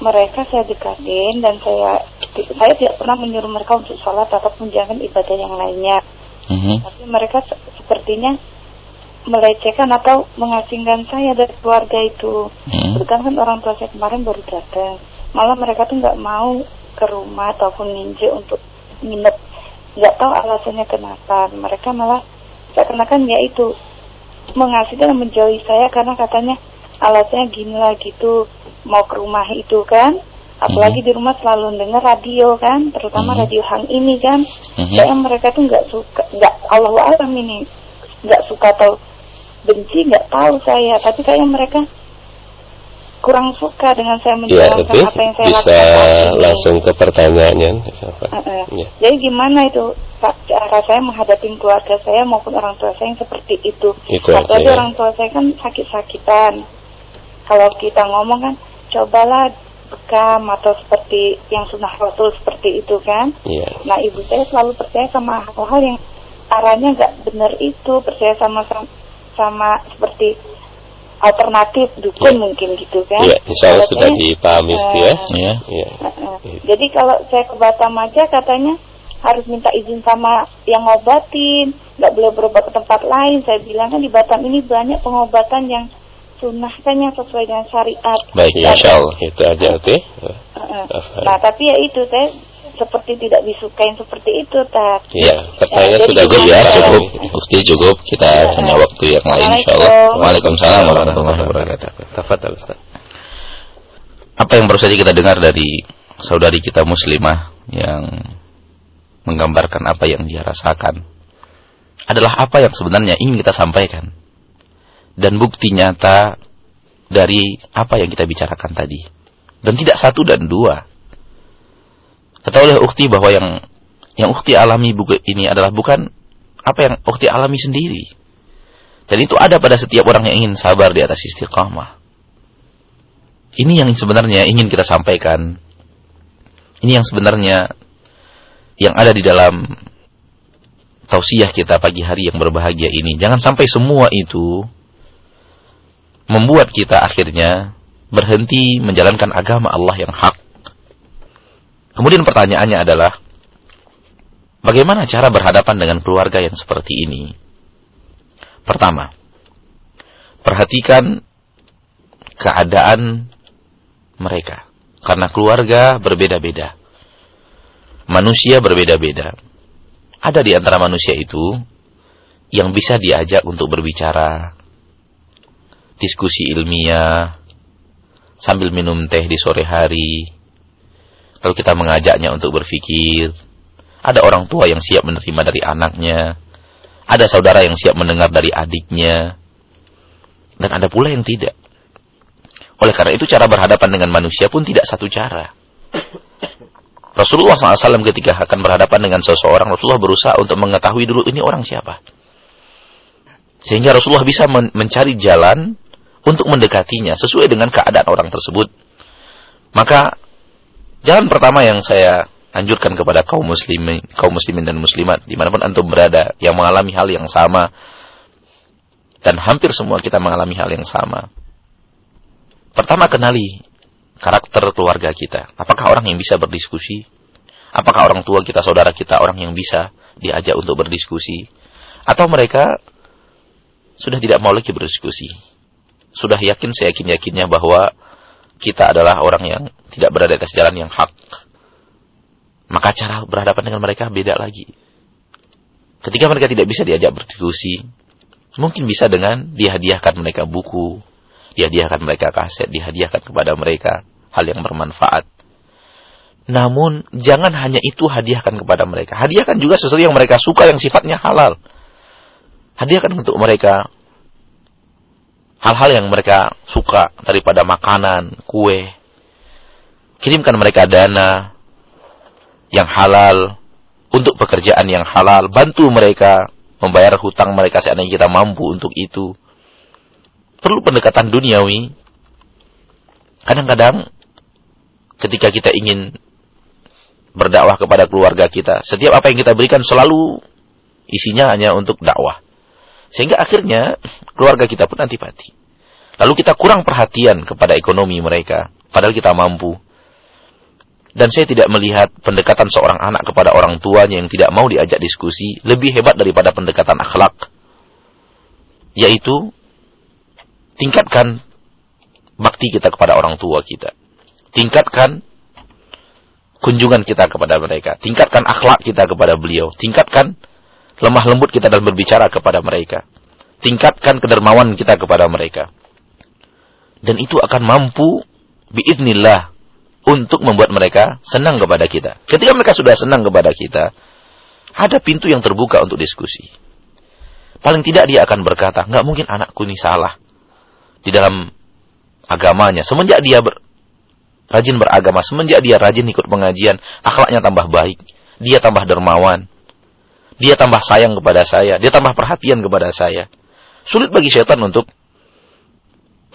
S3: mereka saya dekatin dan saya saya tidak pernah menyuruh mereka untuk sholat ataupun jangan ibadah yang lainnya.
S1: Hmm.
S3: Tapi mereka sepertinya melecehkan atau mengasingkan saya dari keluarga itu.
S1: Hmm.
S3: kan orang tua saya kemarin baru datang malah mereka tuh nggak mau ke rumah ataupun ninja untuk nginep nggak tahu alasannya kenapa mereka malah seakan-akan ya itu mengasihi dan menjauhi saya karena katanya alasannya gini lah gitu mau ke rumah itu kan apalagi hmm. di rumah selalu dengar radio kan terutama hmm. radio hang ini kan hmm. kayak mereka tuh nggak suka nggak Allah alam ini nggak suka atau benci nggak tahu saya tapi kayak mereka kurang suka dengan saya
S2: iya,
S3: menjalankan
S2: ya,
S3: apa yang saya
S2: bisa
S3: lakukan.
S2: Bisa langsung ke pertanyaannya.
S3: Uh -uh. Ya. Jadi gimana itu cara saya menghadapi keluarga saya maupun orang tua saya yang seperti itu. itu Apalagi ya. orang tua saya kan sakit-sakitan. Kalau kita ngomong kan, cobalah bekam atau seperti yang sunnah rasul seperti itu kan.
S2: Yeah.
S3: Nah ibu saya selalu percaya sama hal-hal yang arahnya nggak benar itu, percaya sama sama, sama seperti alternatif dukun ya. mungkin gitu kan.
S2: Iya, insya Allah sudah dipahami uh, ya.
S1: Ya.
S3: ya. Uh, uh. Jadi kalau saya ke Batam aja katanya harus minta izin sama yang ngobatin, nggak boleh berobat ke tempat lain. Saya bilang kan di Batam ini banyak pengobatan yang sunnah kan yang sesuai dengan syariat.
S2: Baik, ya, insya Allah itu aja oke. Okay.
S3: Uh, uh. Nah tapi ya itu saya seperti tidak disukain seperti itu, tak?
S2: Iya, pertanyaan ya, sudah
S1: cukup ya, cukup. Bukti cukup. Kita ya. punya waktu yang lain insyaallah. Waalaikumsalam warahmatullahi wabarakatuh.
S2: Tafadhal Ustaz.
S1: Apa yang baru saja kita dengar dari saudari kita muslimah yang menggambarkan apa yang dia rasakan. adalah apa yang sebenarnya ingin kita sampaikan. Dan bukti nyata dari apa yang kita bicarakan tadi. Dan tidak satu dan dua. Ketahuilah ukti bahwa yang yang ukti alami buku ini adalah bukan apa yang ukti alami sendiri. Dan itu ada pada setiap orang yang ingin sabar di atas istiqamah. Ini yang sebenarnya ingin kita sampaikan. Ini yang sebenarnya yang ada di dalam tausiah kita pagi hari yang berbahagia ini. Jangan sampai semua itu membuat kita akhirnya berhenti menjalankan agama Allah yang hak. Kemudian pertanyaannya adalah, bagaimana cara berhadapan dengan keluarga yang seperti ini? Pertama, perhatikan keadaan mereka. Karena keluarga berbeda-beda. Manusia berbeda-beda. Ada di antara manusia itu yang bisa diajak untuk berbicara, diskusi ilmiah, sambil minum teh di sore hari. Kalau kita mengajaknya untuk berpikir, ada orang tua yang siap menerima dari anaknya, ada saudara yang siap mendengar dari adiknya, dan ada pula yang tidak. Oleh karena itu cara berhadapan dengan manusia pun tidak satu cara. Rasulullah SAW ketika akan berhadapan dengan seseorang, Rasulullah berusaha untuk mengetahui dulu ini orang siapa. Sehingga Rasulullah bisa men mencari jalan untuk mendekatinya sesuai dengan keadaan orang tersebut. Maka jalan pertama yang saya anjurkan kepada kaum muslimin, kaum muslimin dan muslimat di mana pun antum berada yang mengalami hal yang sama dan hampir semua kita mengalami hal yang sama. Pertama kenali karakter keluarga kita. Apakah orang yang bisa berdiskusi? Apakah orang tua kita, saudara kita, orang yang bisa diajak untuk berdiskusi? Atau mereka sudah tidak mau lagi berdiskusi? Sudah yakin, saya yakin-yakinnya bahwa kita adalah orang yang tidak berada di atas jalan yang hak. Maka cara berhadapan dengan mereka beda lagi. Ketika mereka tidak bisa diajak berdiskusi, mungkin bisa dengan dihadiahkan mereka buku, dihadiahkan mereka kaset, dihadiahkan kepada mereka hal yang bermanfaat. Namun jangan hanya itu hadiahkan kepada mereka. Hadiahkan juga sesuatu yang mereka suka yang sifatnya halal. Hadiahkan untuk mereka hal-hal yang mereka suka daripada makanan, kue. Kirimkan mereka dana yang halal untuk pekerjaan yang halal. Bantu mereka membayar hutang mereka seandainya kita mampu untuk itu perlu pendekatan duniawi. Kadang-kadang ketika kita ingin berdakwah kepada keluarga kita, setiap apa yang kita berikan selalu isinya hanya untuk dakwah. Sehingga akhirnya keluarga kita pun antipati. Lalu kita kurang perhatian kepada ekonomi mereka, padahal kita mampu. Dan saya tidak melihat pendekatan seorang anak kepada orang tuanya yang tidak mau diajak diskusi lebih hebat daripada pendekatan akhlak. Yaitu tingkatkan bakti kita kepada orang tua kita. Tingkatkan kunjungan kita kepada mereka. Tingkatkan akhlak kita kepada beliau. Tingkatkan lemah lembut kita dalam berbicara kepada mereka. Tingkatkan kedermawan kita kepada mereka. Dan itu akan mampu biidnillah untuk membuat mereka senang kepada kita. Ketika mereka sudah senang kepada kita, ada pintu yang terbuka untuk diskusi. Paling tidak dia akan berkata, nggak mungkin anakku ini salah di dalam agamanya. Semenjak dia ber, rajin beragama, semenjak dia rajin ikut pengajian, akhlaknya tambah baik. Dia tambah dermawan. Dia tambah sayang kepada saya. Dia tambah perhatian kepada saya. Sulit bagi syaitan untuk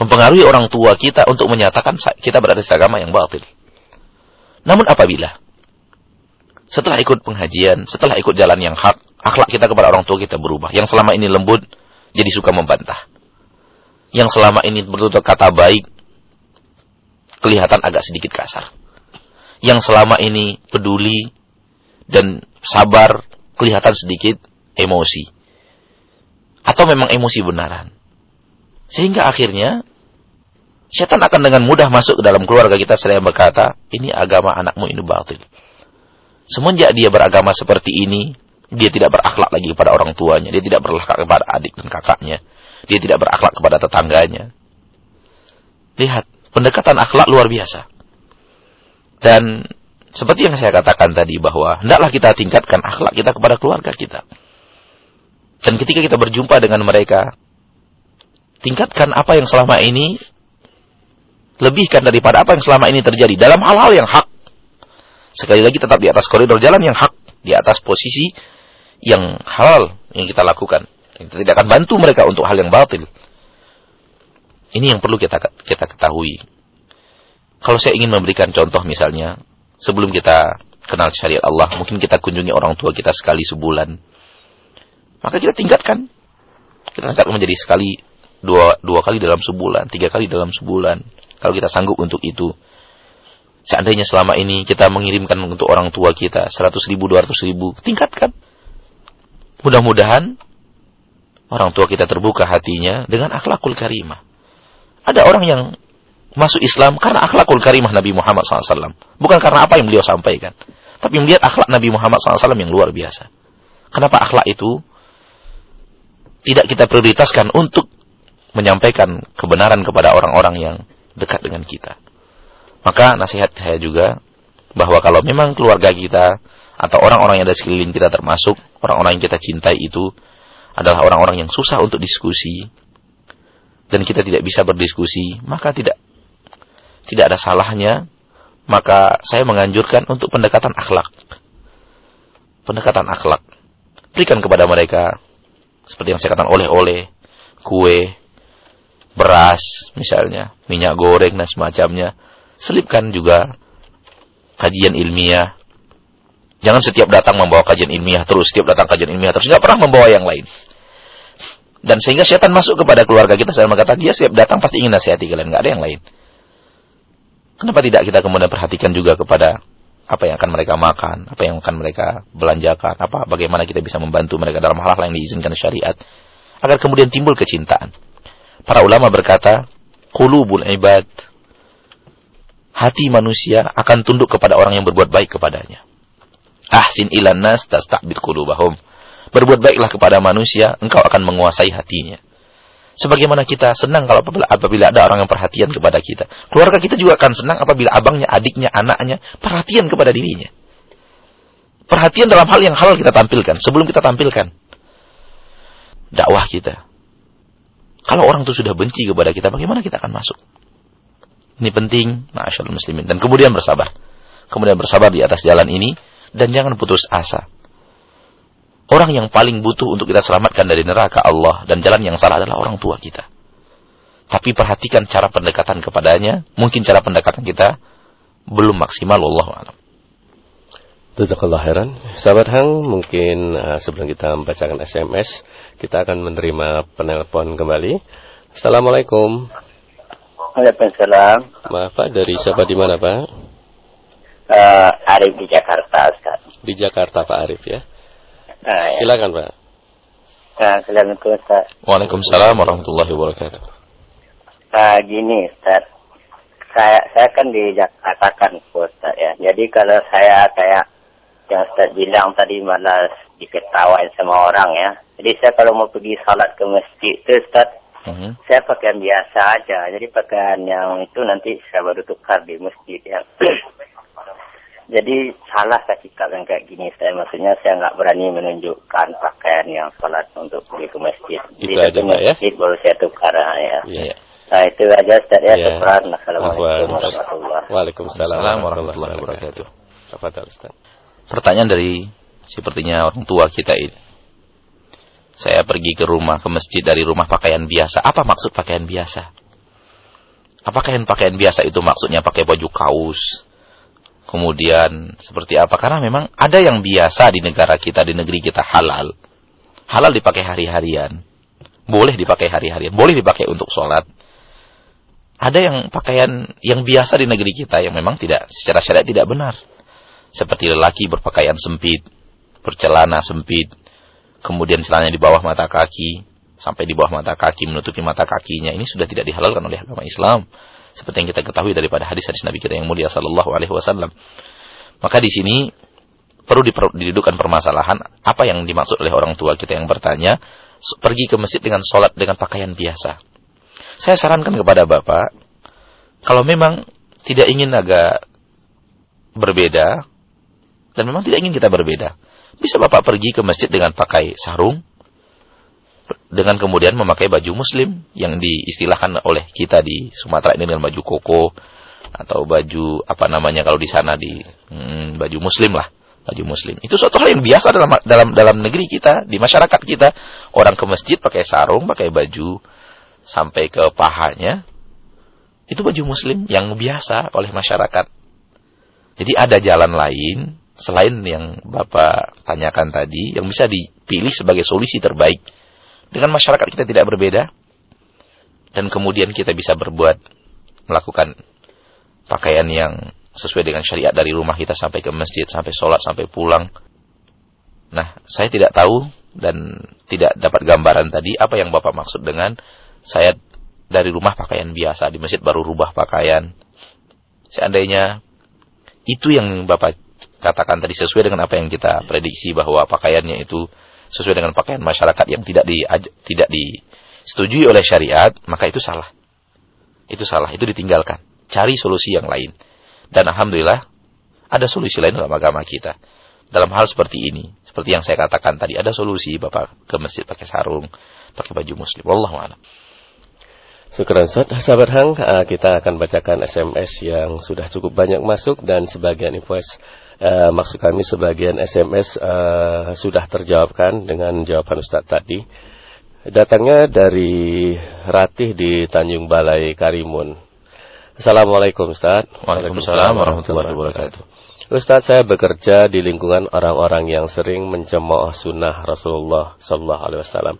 S1: mempengaruhi orang tua kita untuk menyatakan kita berada di agama yang batil. Namun apabila setelah ikut pengajian, setelah ikut jalan yang hak, akhlak kita kepada orang tua kita berubah. Yang selama ini lembut, jadi suka membantah yang selama ini bertutur kata baik kelihatan agak sedikit kasar. Yang selama ini peduli dan sabar kelihatan sedikit emosi. Atau memang emosi benaran. Sehingga akhirnya setan akan dengan mudah masuk ke dalam keluarga kita selain berkata, ini agama anakmu ini batil. Semenjak dia beragama seperti ini, dia tidak berakhlak lagi kepada orang tuanya, dia tidak berakhlak kepada adik dan kakaknya dia tidak berakhlak kepada tetangganya. Lihat, pendekatan akhlak luar biasa. Dan seperti yang saya katakan tadi bahwa hendaklah kita tingkatkan akhlak kita kepada keluarga kita. Dan ketika kita berjumpa dengan mereka, tingkatkan apa yang selama ini lebihkan daripada apa yang selama ini terjadi dalam hal-hal yang hak. Sekali lagi tetap di atas koridor jalan yang hak, di atas posisi yang halal yang kita lakukan. Kita tidak akan bantu mereka untuk hal yang batil. Ini yang perlu kita kita ketahui. Kalau saya ingin memberikan contoh misalnya, sebelum kita kenal syariat Allah, mungkin kita kunjungi orang tua kita sekali sebulan. Maka kita tingkatkan. Kita tingkatkan menjadi sekali, dua, dua kali dalam sebulan, tiga kali dalam sebulan. Kalau kita sanggup untuk itu. Seandainya selama ini kita mengirimkan untuk orang tua kita 100 ribu, 200 ribu, tingkatkan. Mudah-mudahan orang tua kita terbuka hatinya dengan akhlakul karimah. Ada orang yang masuk Islam karena akhlakul karimah Nabi Muhammad SAW. Bukan karena apa yang beliau sampaikan. Tapi melihat akhlak Nabi Muhammad SAW yang luar biasa. Kenapa akhlak itu tidak kita prioritaskan untuk menyampaikan kebenaran kepada orang-orang yang dekat dengan kita. Maka nasihat saya juga bahwa kalau memang keluarga kita atau orang-orang yang ada sekeliling kita termasuk orang-orang yang kita cintai itu adalah orang-orang yang susah untuk diskusi dan kita tidak bisa berdiskusi, maka tidak tidak ada salahnya maka saya menganjurkan untuk pendekatan akhlak. Pendekatan akhlak. Berikan kepada mereka seperti yang saya katakan oleh-oleh, kue, beras misalnya, minyak goreng dan semacamnya. Selipkan juga kajian ilmiah. Jangan setiap datang membawa kajian ilmiah terus, setiap datang kajian ilmiah terus, nggak pernah membawa yang lain. Dan sehingga setan masuk kepada keluarga kita saya mengatakan dia setiap datang pasti ingin nasihati kalian, nggak ada yang lain. Kenapa tidak kita kemudian perhatikan juga kepada apa yang akan mereka makan, apa yang akan mereka belanjakan, apa bagaimana kita bisa membantu mereka dalam hal-hal yang diizinkan syariat agar kemudian timbul kecintaan. Para ulama berkata, qulubul ibad hati manusia akan tunduk kepada orang yang berbuat baik kepadanya. Ahsin ilan nas tastaqbid qulubahum. Berbuat baiklah kepada manusia, engkau akan menguasai hatinya. Sebagaimana kita senang kalau apabila ada orang yang perhatian kepada kita. Keluarga kita juga akan senang apabila abangnya, adiknya, anaknya perhatian kepada dirinya. Perhatian dalam hal yang halal kita tampilkan. Sebelum kita tampilkan dakwah kita. Kalau orang itu sudah benci kepada kita, bagaimana kita akan masuk? Ini penting, masyaallah muslimin. Dan kemudian bersabar. Kemudian bersabar di atas jalan ini dan jangan putus asa. Orang yang paling butuh untuk kita selamatkan dari neraka Allah dan jalan yang salah adalah orang tua kita. Tapi perhatikan cara pendekatan kepadanya, mungkin cara pendekatan kita belum maksimal Allah alam.
S2: Jazakallah khairan. Sahabat Hang, mungkin uh, sebelum kita membacakan SMS, kita akan menerima penelpon kembali. Assalamualaikum.
S4: Waalaikumsalam.
S2: Maaf Pak, dari siapa di mana Pak?
S4: Uh, Arif di Jakarta, Ustaz.
S2: Di Jakarta Pak Arif ya.
S4: Uh, ya.
S2: Silakan Pak.
S4: Uh, Assalamualaikum Ustaz.
S1: Waalaikumsalam warahmatullahi wabarakatuh.
S4: Uh, gini Ustaz, saya saya kan di Jakarta kan Ustaz ya. Jadi kalau saya kayak yang Ustaz bilang tadi malas diketawain sama orang ya. Jadi saya kalau mau pergi salat ke masjid itu Ustaz,
S1: Mhm.
S4: saya pakaian biasa aja. Jadi pakaian yang itu nanti saya baru tukar di masjid ya. Jadi salah saya sikap yang kayak gini saya maksudnya saya nggak berani menunjukkan pakaian yang salat untuk pergi ke masjid.
S2: Itu
S4: Jadi
S2: aja,
S4: ke
S2: ya?
S4: masjid baru saya tukar ya.
S1: Iya.
S4: Nah itu aja Ustaz ya.
S2: Ya.
S4: Syukran. Assalamualaikum warahmatullahi
S2: Waalaikumsalam
S1: Assalamualaikum warahmatullahi wabarakatuh.
S2: Tafadhal Ustaz.
S1: Pertanyaan dari sepertinya orang tua kita ini. Saya pergi ke rumah, ke masjid dari rumah pakaian biasa. Apa maksud pakaian biasa? Apakah yang pakaian biasa itu maksudnya pakai baju kaos? Kemudian seperti apa? Karena memang ada yang biasa di negara kita, di negeri kita halal. Halal dipakai hari-harian. Boleh dipakai hari-harian. Boleh dipakai untuk sholat. Ada yang pakaian yang biasa di negeri kita yang memang tidak secara syariat tidak benar seperti lelaki berpakaian sempit, bercelana sempit, kemudian celananya di bawah mata kaki, sampai di bawah mata kaki, menutupi mata kakinya. Ini sudah tidak dihalalkan oleh agama Islam. Seperti yang kita ketahui daripada hadis-hadis Nabi kita yang mulia sallallahu alaihi wasallam. Maka di sini perlu didudukkan permasalahan apa yang dimaksud oleh orang tua kita yang bertanya, pergi ke masjid dengan sholat dengan pakaian biasa. Saya sarankan kepada Bapak, kalau memang tidak ingin agak berbeda, dan memang tidak ingin kita berbeda. Bisa Bapak pergi ke masjid dengan pakai sarung, dengan kemudian memakai baju muslim yang diistilahkan oleh kita di Sumatera ini dengan baju koko atau baju apa namanya kalau di sana di hmm, baju muslim lah baju muslim. Itu suatu hal yang biasa dalam dalam dalam negeri kita di masyarakat kita. Orang ke masjid pakai sarung pakai baju sampai ke pahanya itu baju muslim yang biasa oleh masyarakat. Jadi ada jalan lain selain yang bapak tanyakan tadi yang bisa dipilih sebagai solusi terbaik dengan masyarakat kita tidak berbeda dan kemudian kita bisa berbuat melakukan pakaian yang sesuai dengan syariat dari rumah kita sampai ke masjid, sampai sholat, sampai pulang. Nah, saya tidak tahu dan tidak dapat gambaran tadi apa yang Bapak maksud dengan saya dari rumah pakaian biasa, di masjid baru rubah pakaian. Seandainya itu yang Bapak katakan tadi sesuai dengan apa yang kita prediksi bahwa pakaiannya itu sesuai dengan pakaian masyarakat yang tidak di tidak disetujui oleh syariat, maka itu salah. Itu salah, itu ditinggalkan. Cari solusi yang lain. Dan alhamdulillah ada solusi lain dalam agama kita. Dalam hal seperti ini, seperti yang saya katakan tadi, ada solusi Bapak ke masjid pakai sarung, pakai baju muslim. Wallahu a'lam.
S2: Syukuran Sahabat Hang, eh, kita akan bacakan SMS yang sudah cukup banyak masuk dan sebagian invoice uh, maksud kami sebagian SMS eh, sudah terjawabkan dengan jawaban Ustadz tadi. Datangnya dari Ratih di Tanjung Balai Karimun. Assalamualaikum Ustaz.
S1: Waalaikumsalam warahmatullahi wabarakatuh.
S2: Ustaz, saya bekerja di lingkungan orang-orang yang sering mencemooh sunnah Rasulullah Sallallahu Alaihi Wasallam.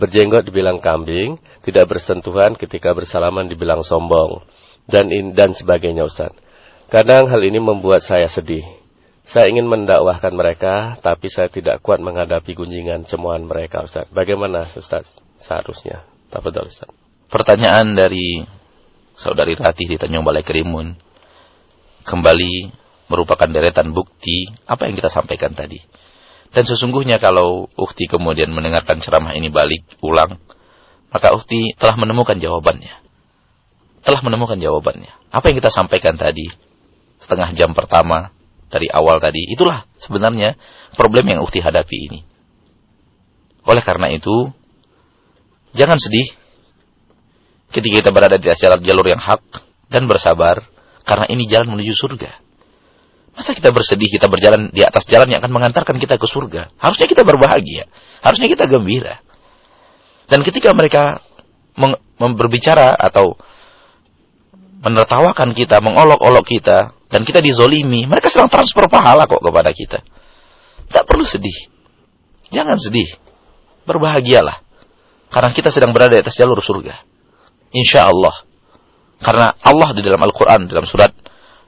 S2: Berjenggot dibilang kambing, tidak bersentuhan ketika bersalaman dibilang sombong, dan in, dan sebagainya Ustaz. Kadang hal ini membuat saya sedih. Saya ingin mendakwahkan mereka, tapi saya tidak kuat menghadapi gunjingan cemohan mereka, Ustaz. Bagaimana, Ustaz, seharusnya? Tafadhol, Ustaz.
S1: Pertanyaan dari saudari Ratih di Tanjung Balai Kerimun kembali merupakan deretan bukti apa yang kita sampaikan tadi. Dan sesungguhnya kalau Ukti kemudian mendengarkan ceramah ini balik ulang, maka Ukti telah menemukan jawabannya. Telah menemukan jawabannya. Apa yang kita sampaikan tadi, setengah jam pertama dari awal tadi. Itulah sebenarnya problem yang Ukti hadapi ini. Oleh karena itu, jangan sedih ketika kita berada di jalan jalur yang hak dan bersabar karena ini jalan menuju surga. Masa kita bersedih kita berjalan di atas jalan yang akan mengantarkan kita ke surga? Harusnya kita berbahagia, harusnya kita gembira. Dan ketika mereka berbicara atau menertawakan kita, mengolok-olok kita, dan kita dizolimi, mereka sedang transfer pahala kok kepada kita. Tak perlu sedih. Jangan sedih. Berbahagialah. Karena kita sedang berada di atas jalur surga. Insya Allah. Karena Allah di dalam Al-Quran, dalam surat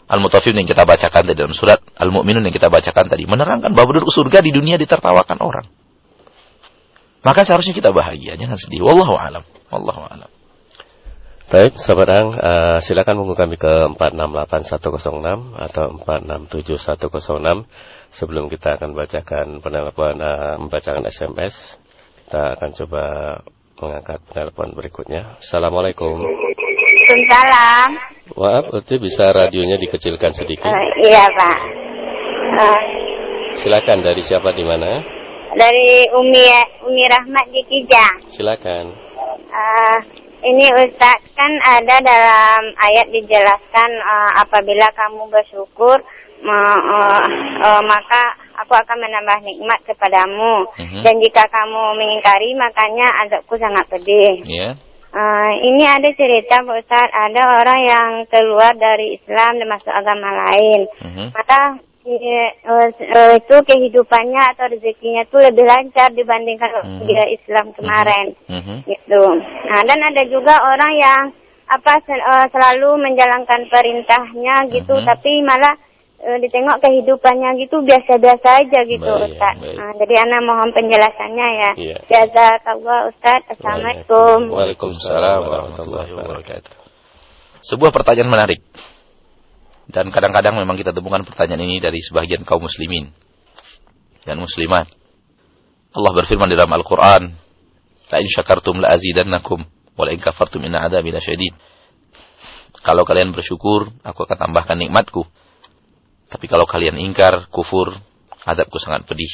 S1: Al-Mutafim yang kita bacakan tadi, dalam surat Al-Mu'minun yang kita bacakan tadi, menerangkan bahwa duduk surga di dunia ditertawakan orang. Maka seharusnya kita bahagia, jangan sedih. Wallahu alam. Wallahu alam.
S2: Baik, sahabat Ang, uh, silakan menghubungi kami ke 468106 atau 467106 sebelum kita akan bacakan penelpon uh, membacakan SMS. Kita akan coba mengangkat penelpon berikutnya. Assalamualaikum.
S5: Waalaikumsalam.
S2: Maaf, Uti bisa radionya dikecilkan sedikit? Uh,
S5: iya, Pak. Uh,
S2: silakan dari siapa di mana?
S5: Dari Umi Umi Rahmat di Kijang.
S2: Silakan.
S5: Uh, ini Ustaz kan ada dalam ayat dijelaskan uh, apabila kamu bersyukur uh, uh, uh, maka aku akan menambah nikmat kepadamu uh-huh. dan jika kamu mengingkari makanya adabku sangat pedih.
S1: Yeah.
S5: Uh, ini ada cerita Pak Ustaz, ada orang yang keluar dari Islam dan masuk agama lain. Uh-huh. Maka Iya, uh, itu kehidupannya atau rezekinya itu lebih lancar dibandingkan mm -hmm. dia Islam kemarin, mm -hmm. gitu. Nah, dan ada juga orang yang apa sel, uh, selalu menjalankan perintahnya gitu, mm -hmm. tapi malah uh, ditengok kehidupannya gitu biasa-biasa aja gitu, baik, Ustaz. Baik. Nah, jadi anak mohon penjelasannya ya. Yeah. Jazakallah Ustaz. Assalamualaikum.
S2: Waalaikumsalam warahmatullahi wabarakatuh.
S1: Sebuah pertanyaan menarik. Dan kadang-kadang memang kita temukan pertanyaan ini dari sebagian kaum muslimin dan muslimat. Allah berfirman di dalam Al-Quran, La in syakartum la azidannakum, wa la in kafartum inna adabi lasyadid. Kalau kalian bersyukur, aku akan tambahkan nikmatku. Tapi kalau kalian ingkar, kufur, adabku sangat pedih.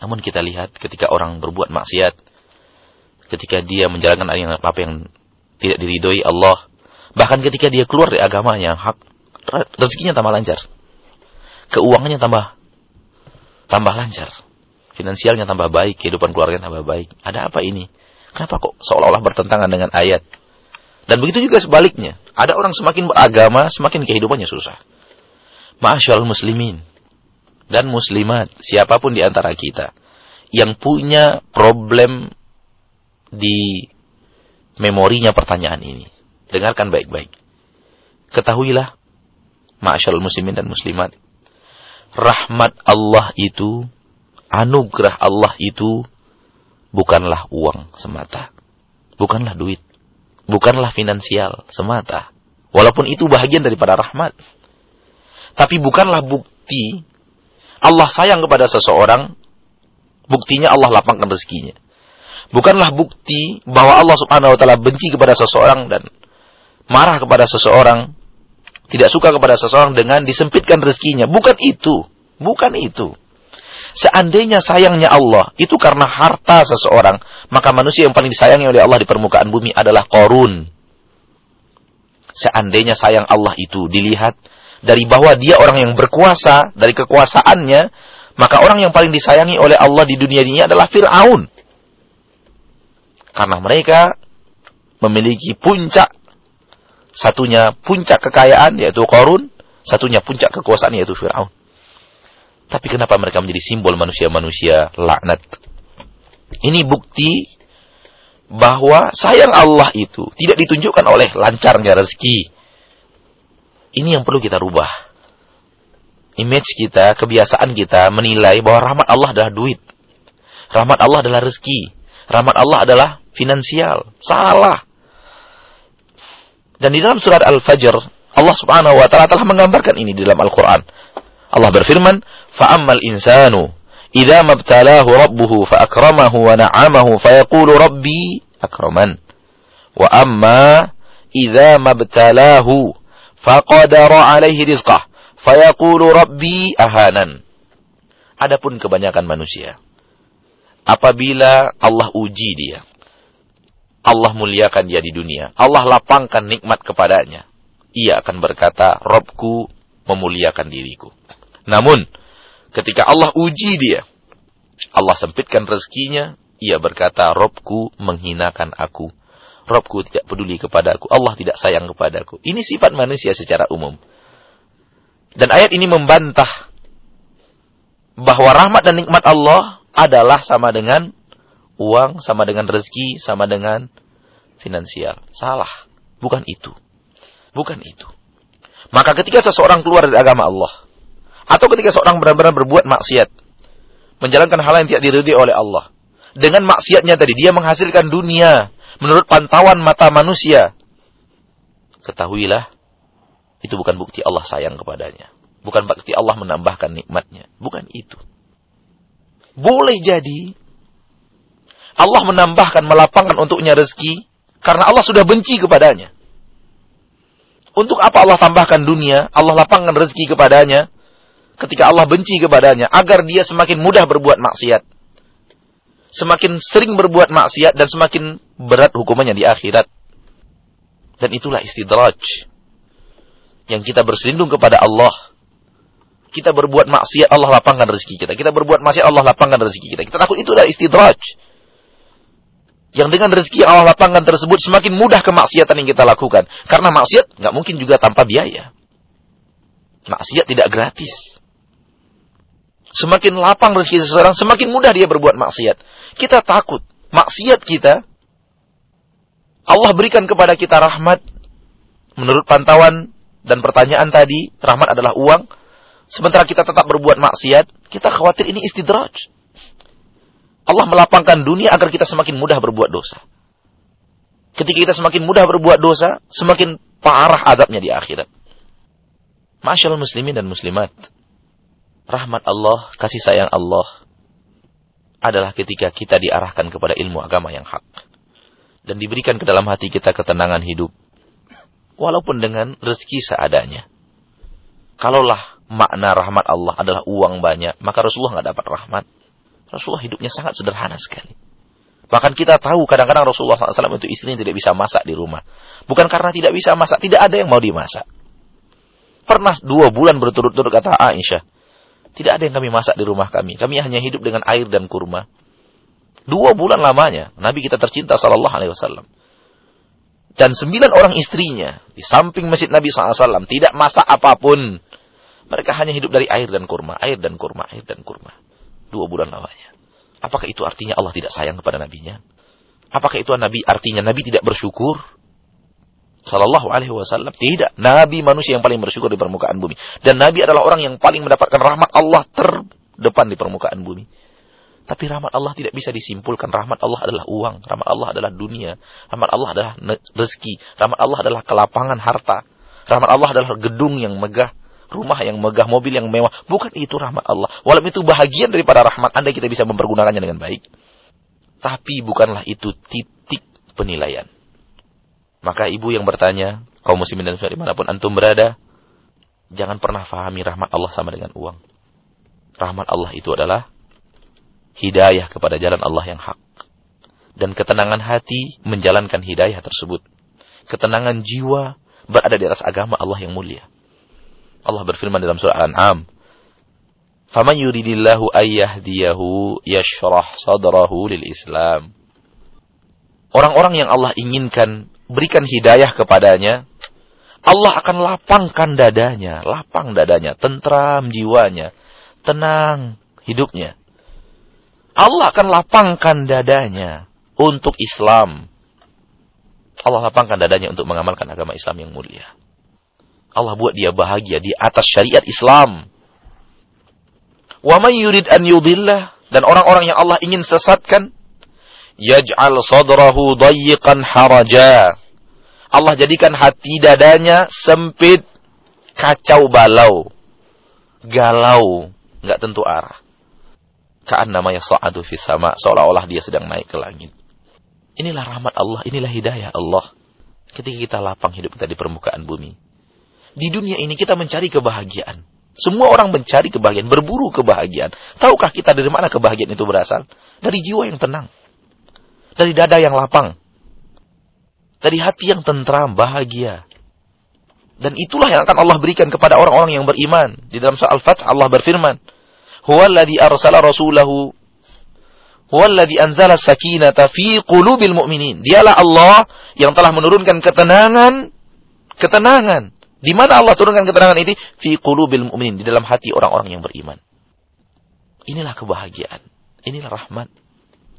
S1: Namun kita lihat ketika orang berbuat maksiat, ketika dia menjalankan apa yang tidak diridhoi Allah, bahkan ketika dia keluar dari agama yang hak, rezekinya tambah lancar. Keuangannya tambah tambah lancar. Finansialnya tambah baik, kehidupan keluarga tambah baik. Ada apa ini? Kenapa kok seolah-olah bertentangan dengan ayat? Dan begitu juga sebaliknya. Ada orang semakin beragama, semakin kehidupannya susah. Ma'asyal muslimin dan muslimat, siapa pun di antara kita yang punya problem di memorinya pertanyaan ini. Dengarkan baik-baik. Ketahuilah, ma'asyal muslimin dan muslimat, rahmat Allah itu, anugerah Allah itu, bukanlah uang semata. Bukanlah duit bukanlah finansial semata. Walaupun itu bahagian daripada rahmat. Tapi bukanlah bukti Allah sayang kepada seseorang, buktinya Allah lapangkan rezekinya. Bukanlah bukti bahwa Allah subhanahu wa ta'ala benci kepada seseorang dan marah kepada seseorang, tidak suka kepada seseorang dengan disempitkan rezekinya. Bukan itu. Bukan itu. Seandainya sayangnya Allah itu karena harta seseorang, maka manusia yang paling disayangi oleh Allah di permukaan bumi adalah korun. Seandainya sayang Allah itu dilihat dari bahwa dia orang yang berkuasa, dari kekuasaannya, maka orang yang paling disayangi oleh Allah di dunia ini adalah Fir'aun. Karena mereka memiliki puncak, satunya puncak kekayaan yaitu korun, satunya puncak kekuasaan yaitu Fir'aun. Tapi kenapa mereka menjadi simbol manusia-manusia laknat? Ini bukti bahwa sayang Allah itu tidak ditunjukkan oleh lancarnya rezeki. Ini yang perlu kita rubah. Image kita, kebiasaan kita menilai bahwa rahmat Allah adalah duit. Rahmat Allah adalah rezeki. Rahmat Allah adalah finansial. Salah. Dan di dalam surat Al-Fajr, Allah Subhanahu wa taala telah menggambarkan ini di dalam Al-Qur'an. Allah berfirman, "Fa'ammal insanu idza mabtalahu rabbuhu fa akramahu wa na'amahu fa yaqulu rabbi akraman." Wa amma idza mabtalahu faqadara alaihi rizqah fa ahanan. Adapun kebanyakan manusia apabila Allah uji dia Allah muliakan dia di dunia. Allah lapangkan nikmat kepadanya. Ia akan berkata, Robku memuliakan diriku namun Ketika Allah uji dia, Allah sempitkan rezekinya, ia berkata, Robku menghinakan aku. Robku tidak peduli kepadaku. Allah tidak sayang kepadaku. Ini sifat manusia secara umum. Dan ayat ini membantah bahwa rahmat dan nikmat Allah adalah sama dengan uang, sama dengan rezeki, sama dengan finansial. Salah. Bukan itu. Bukan itu. Maka ketika seseorang keluar dari agama Allah, atau ketika seorang benar-benar berbuat maksiat. Menjalankan hal yang tidak diridhoi oleh Allah. Dengan maksiatnya tadi, dia menghasilkan dunia. Menurut pantauan mata manusia. Ketahuilah, itu bukan bukti Allah sayang kepadanya. Bukan bukti Allah menambahkan nikmatnya. Bukan itu. Boleh jadi, Allah menambahkan, melapangkan untuknya rezeki, karena Allah sudah benci kepadanya. Untuk apa Allah tambahkan dunia, Allah lapangkan rezeki kepadanya, ketika Allah benci kepadanya agar dia semakin mudah berbuat maksiat. Semakin sering berbuat maksiat dan semakin berat hukumannya di akhirat. Dan itulah istidraj. Yang kita berselindung kepada Allah. Kita berbuat maksiat Allah lapangkan rezeki kita. Kita berbuat maksiat Allah lapangkan rezeki kita. Kita takut itu adalah istidraj. Yang dengan rezeki Allah lapangkan tersebut semakin mudah kemaksiatan yang kita lakukan. Karena maksiat nggak mungkin juga tanpa biaya. Maksiat tidak gratis. Semakin lapang rezeki seseorang, semakin mudah dia berbuat maksiat. Kita takut. Maksiat kita, Allah berikan kepada kita rahmat. Menurut pantauan dan pertanyaan tadi, rahmat adalah uang. Sementara kita tetap berbuat maksiat, kita khawatir ini istidraj. Allah melapangkan dunia agar kita semakin mudah berbuat dosa. Ketika kita semakin mudah berbuat dosa, semakin parah adabnya di akhirat. Masyaallah muslimin dan muslimat rahmat Allah, kasih sayang Allah adalah ketika kita diarahkan kepada ilmu agama yang hak dan diberikan ke dalam hati kita ketenangan hidup walaupun dengan rezeki seadanya. Kalaulah makna rahmat Allah adalah uang banyak, maka Rasulullah nggak dapat rahmat. Rasulullah hidupnya sangat sederhana sekali. Bahkan kita tahu kadang-kadang Rasulullah SAW itu istrinya tidak bisa masak di rumah. Bukan karena tidak bisa masak, tidak ada yang mau dimasak. Pernah dua bulan berturut-turut kata Aisyah, tidak ada yang kami masak di rumah kami. Kami hanya hidup dengan air dan kurma. Dua bulan lamanya, Nabi kita tercinta Sallallahu Alaihi Wasallam. Dan sembilan orang istrinya, di samping masjid Nabi SAW, tidak masak apa pun. Mereka hanya hidup dari air dan kurma, air dan kurma, air dan kurma. Dua bulan lamanya. Apakah itu artinya Allah tidak sayang kepada nabinya? Apakah itu nabi artinya nabi tidak bersyukur? Sallallahu alaihi wasallam tidak. Nabi manusia yang paling bersyukur di permukaan bumi dan nabi adalah orang yang paling mendapatkan rahmat Allah terdepan di permukaan bumi. Tapi rahmat Allah tidak bisa disimpulkan. Rahmat Allah adalah uang, rahmat Allah adalah dunia, rahmat Allah adalah rezeki, rahmat Allah adalah kelapangan harta, rahmat Allah adalah gedung yang megah, rumah yang megah, mobil yang mewah. Bukan itu rahmat Allah. Walaupun itu bahagian daripada rahmat Anda kita bisa mempergunakannya dengan baik. Tapi bukanlah itu titik penilaian. Maka ibu yang bertanya, kaum muslimin dan muslimat di mana pun antum berada, jangan pernah fahami rahmat Allah sama dengan uang. Rahmat Allah itu adalah hidayah kepada jalan Allah yang hak. Dan ketenangan hati menjalankan hidayah tersebut. Ketenangan jiwa berada di atas agama Allah yang mulia. Allah berfirman dalam surah Al-An'am, "Faman yuridillahu ayyahdiyahu yashrah sadrahu lil Islam." Orang-orang yang Allah inginkan berikan hidayah kepadanya, Allah akan lapangkan dadanya, lapang dadanya, tentram jiwanya, tenang hidupnya. Allah akan lapangkan dadanya untuk Islam. Allah lapangkan dadanya untuk mengamalkan agama Islam yang mulia. Allah buat dia bahagia di atas syariat Islam. Wa man yurid an yudillah dan orang-orang yang Allah ingin sesatkan yaj'al sadrahu dayyiqan haraja. Allah jadikan hati dadanya sempit, kacau balau, galau, nggak tentu arah. Ka'an namanya sa'adu fi sama, seolah-olah dia sedang naik ke langit. Inilah rahmat Allah, inilah hidayah Allah. Ketika kita lapang hidup kita di permukaan bumi. Di dunia ini kita mencari kebahagiaan. Semua orang mencari kebahagiaan, berburu kebahagiaan. Tahukah kita dari mana kebahagiaan itu berasal? Dari jiwa yang tenang. Dari dada yang lapang. Dari hati yang tentram, bahagia. Dan itulah yang akan Allah berikan kepada orang-orang yang beriman. Di dalam surah Al-Fatih Allah berfirman, "Huwallazi arsala rasulahu Huwallazi anzala sakinata fi qulubil mu'minin." Dialah Allah yang telah menurunkan ketenangan ketenangan di mana Allah turunkan keterangan ini? Fi qulubil mu'minin, di dalam hati orang-orang yang beriman. Inilah kebahagiaan. Inilah rahmat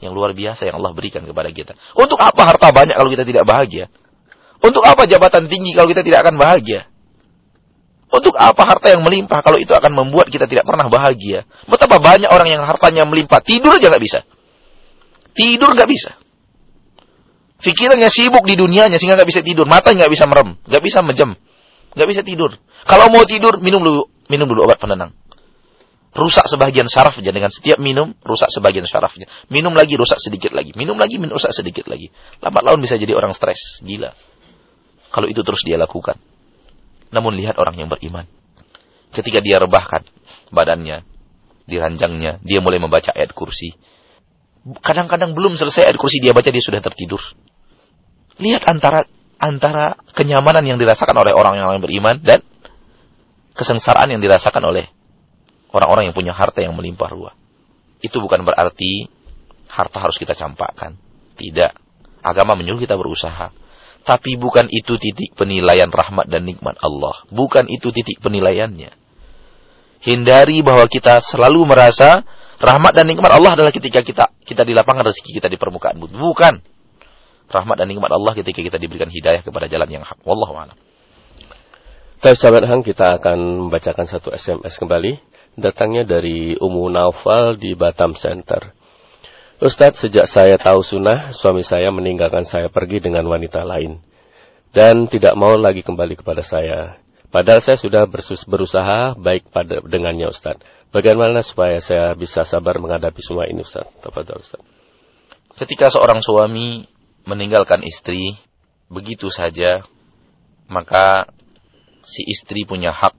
S1: yang luar biasa yang Allah berikan kepada kita. Untuk apa harta banyak kalau kita tidak bahagia? Untuk apa jabatan tinggi kalau kita tidak akan bahagia? Untuk apa harta yang melimpah kalau itu akan membuat kita tidak pernah bahagia? Betapa banyak orang yang hartanya melimpah, tidur aja nggak bisa. Tidur nggak bisa. Pikirannya sibuk di dunianya sehingga nggak bisa tidur, mata nggak bisa merem, nggak bisa menjem nggak bisa tidur. Kalau mau tidur, minum dulu, minum dulu obat penenang. Rusak sebagian syarafnya dengan setiap minum, rusak sebagian syarafnya. Minum lagi, rusak sedikit lagi. Minum lagi, minum rusak sedikit lagi. Lambat laun bisa jadi orang stres, gila. Kalau itu terus dia lakukan. Namun lihat orang yang beriman. Ketika dia rebahkan badannya, di ranjangnya, dia mulai membaca ayat kursi. Kadang-kadang belum selesai ayat kursi dia baca, dia sudah tertidur. Lihat antara antara kenyamanan yang dirasakan oleh orang yang beriman dan kesengsaraan yang dirasakan oleh orang-orang yang punya harta yang melimpah ruah. Itu bukan berarti harta harus kita campakkan. Tidak. Agama menyuruh kita berusaha. Tapi bukan itu titik penilaian rahmat dan nikmat Allah. Bukan itu titik penilaiannya. Hindari bahwa kita selalu merasa rahmat dan nikmat Allah adalah ketika kita kita di lapangan rezeki kita di permukaan bumi. Bukan rahmat dan nikmat Allah ketika kita diberikan hidayah kepada jalan yang hak. Wallahu a'lam.
S2: Baik sahabat Hang, kita akan membacakan satu SMS kembali. Datangnya dari Umu Naufal di Batam Center. Ustadz, sejak saya tahu sunnah, suami saya meninggalkan saya pergi dengan wanita lain. Dan tidak mau lagi kembali kepada saya. Padahal saya sudah berusaha baik pada dengannya Ustadz. Bagaimana supaya saya bisa sabar menghadapi semua ini Ustadz? Tafadhol Ustadz.
S1: Ketika seorang suami meninggalkan istri begitu saja, maka si istri punya hak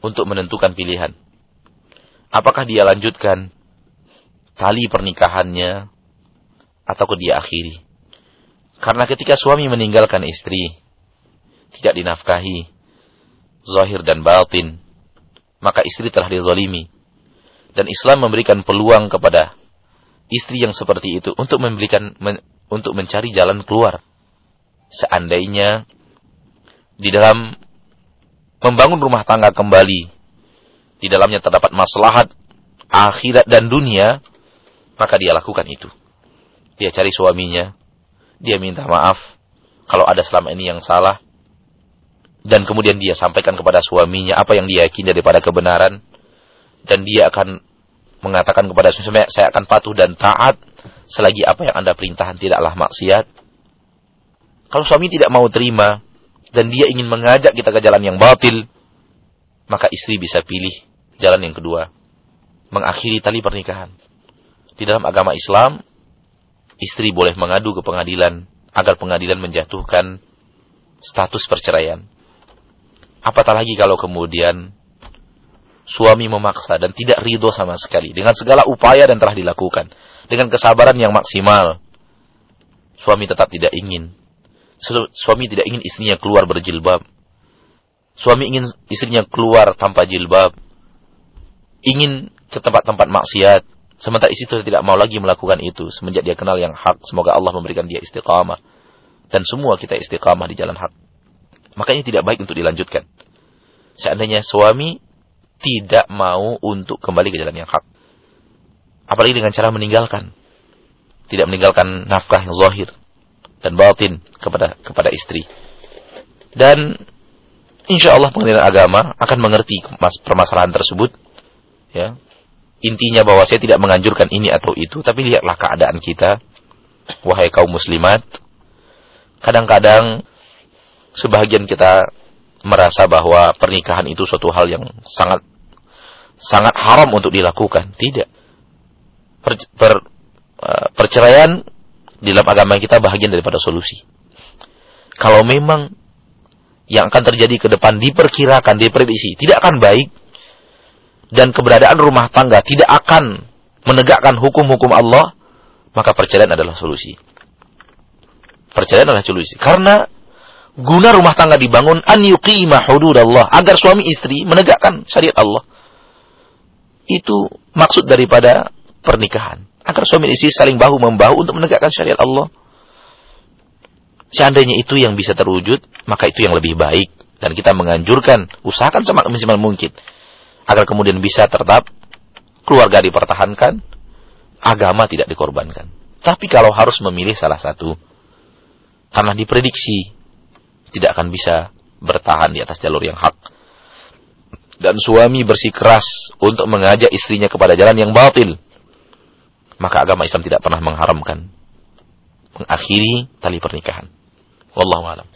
S1: untuk menentukan pilihan. Apakah dia lanjutkan tali pernikahannya atau dia akhiri. Karena ketika suami meninggalkan istri, tidak dinafkahi, zahir dan batin, maka istri telah dizalimi. Dan Islam memberikan peluang kepada istri yang seperti itu untuk memberikan men, untuk mencari jalan keluar. Seandainya di dalam membangun rumah tangga kembali, di dalamnya terdapat maslahat akhirat dan dunia, maka dia lakukan itu. Dia cari suaminya, dia minta maaf kalau ada selama ini yang salah, dan kemudian dia sampaikan kepada suaminya apa yang dia yakini daripada kebenaran dan dia akan mengatakan kepada suaminya saya akan patuh dan taat selagi apa yang Anda perintahkan tidaklah maksiat. Kalau suami tidak mau terima dan dia ingin mengajak kita ke jalan yang batil, maka istri bisa pilih jalan yang kedua, mengakhiri tali pernikahan. Di dalam agama Islam, istri boleh mengadu ke pengadilan agar pengadilan menjatuhkan status perceraian. Apatah lagi kalau kemudian suami memaksa dan tidak ridho sama sekali dengan segala upaya dan telah dilakukan dengan kesabaran yang maksimal. Suami tetap tidak ingin. Suami tidak ingin istrinya keluar berjilbab. Suami ingin istrinya keluar tanpa jilbab. Ingin ke tempat-tempat maksiat. Sementara istri tidak mau lagi melakukan itu. Semenjak dia kenal yang hak. Semoga Allah memberikan dia istiqamah. Dan semua kita istiqamah di jalan hak. Makanya tidak baik untuk dilanjutkan. Seandainya suami tidak mau untuk kembali ke jalan yang hak. Apalagi dengan cara meninggalkan. Tidak meninggalkan nafkah yang zahir dan batin kepada kepada istri. Dan insya Allah pengadilan agama akan mengerti permasalahan tersebut. Ya, intinya bahwa saya tidak menganjurkan ini atau itu, tapi lihatlah keadaan kita, wahai kaum muslimat. Kadang-kadang sebagian kita merasa bahwa pernikahan itu suatu hal yang sangat sangat haram untuk dilakukan. Tidak. Per, per, uh, perceraian dalam agama kita bagian daripada solusi. Kalau memang yang akan terjadi ke depan diperkirakan, diprediksi, tidak akan baik, dan keberadaan rumah tangga tidak akan menegakkan hukum-hukum Allah, maka perceraian adalah solusi. Perceraian adalah solusi. Karena guna rumah tangga dibangun an yuqima hududallah agar suami istri menegakkan syariat Allah. Itu maksud daripada pernikahan. Agar suami istri saling bahu membahu untuk menegakkan syariat Allah. Seandainya itu yang bisa terwujud, maka itu yang lebih baik. Dan kita menganjurkan, usahakan semaksimal mungkin. Agar kemudian bisa tetap keluarga dipertahankan, agama tidak dikorbankan. Tapi kalau harus memilih salah satu, karena diprediksi tidak akan bisa bertahan di atas jalur yang hak. Dan suami bersikeras untuk mengajak istrinya kepada jalan yang batil. Maka agama Islam tidak pernah mengharamkan mengakhiri tali pernikahan. Wallahu a'lam.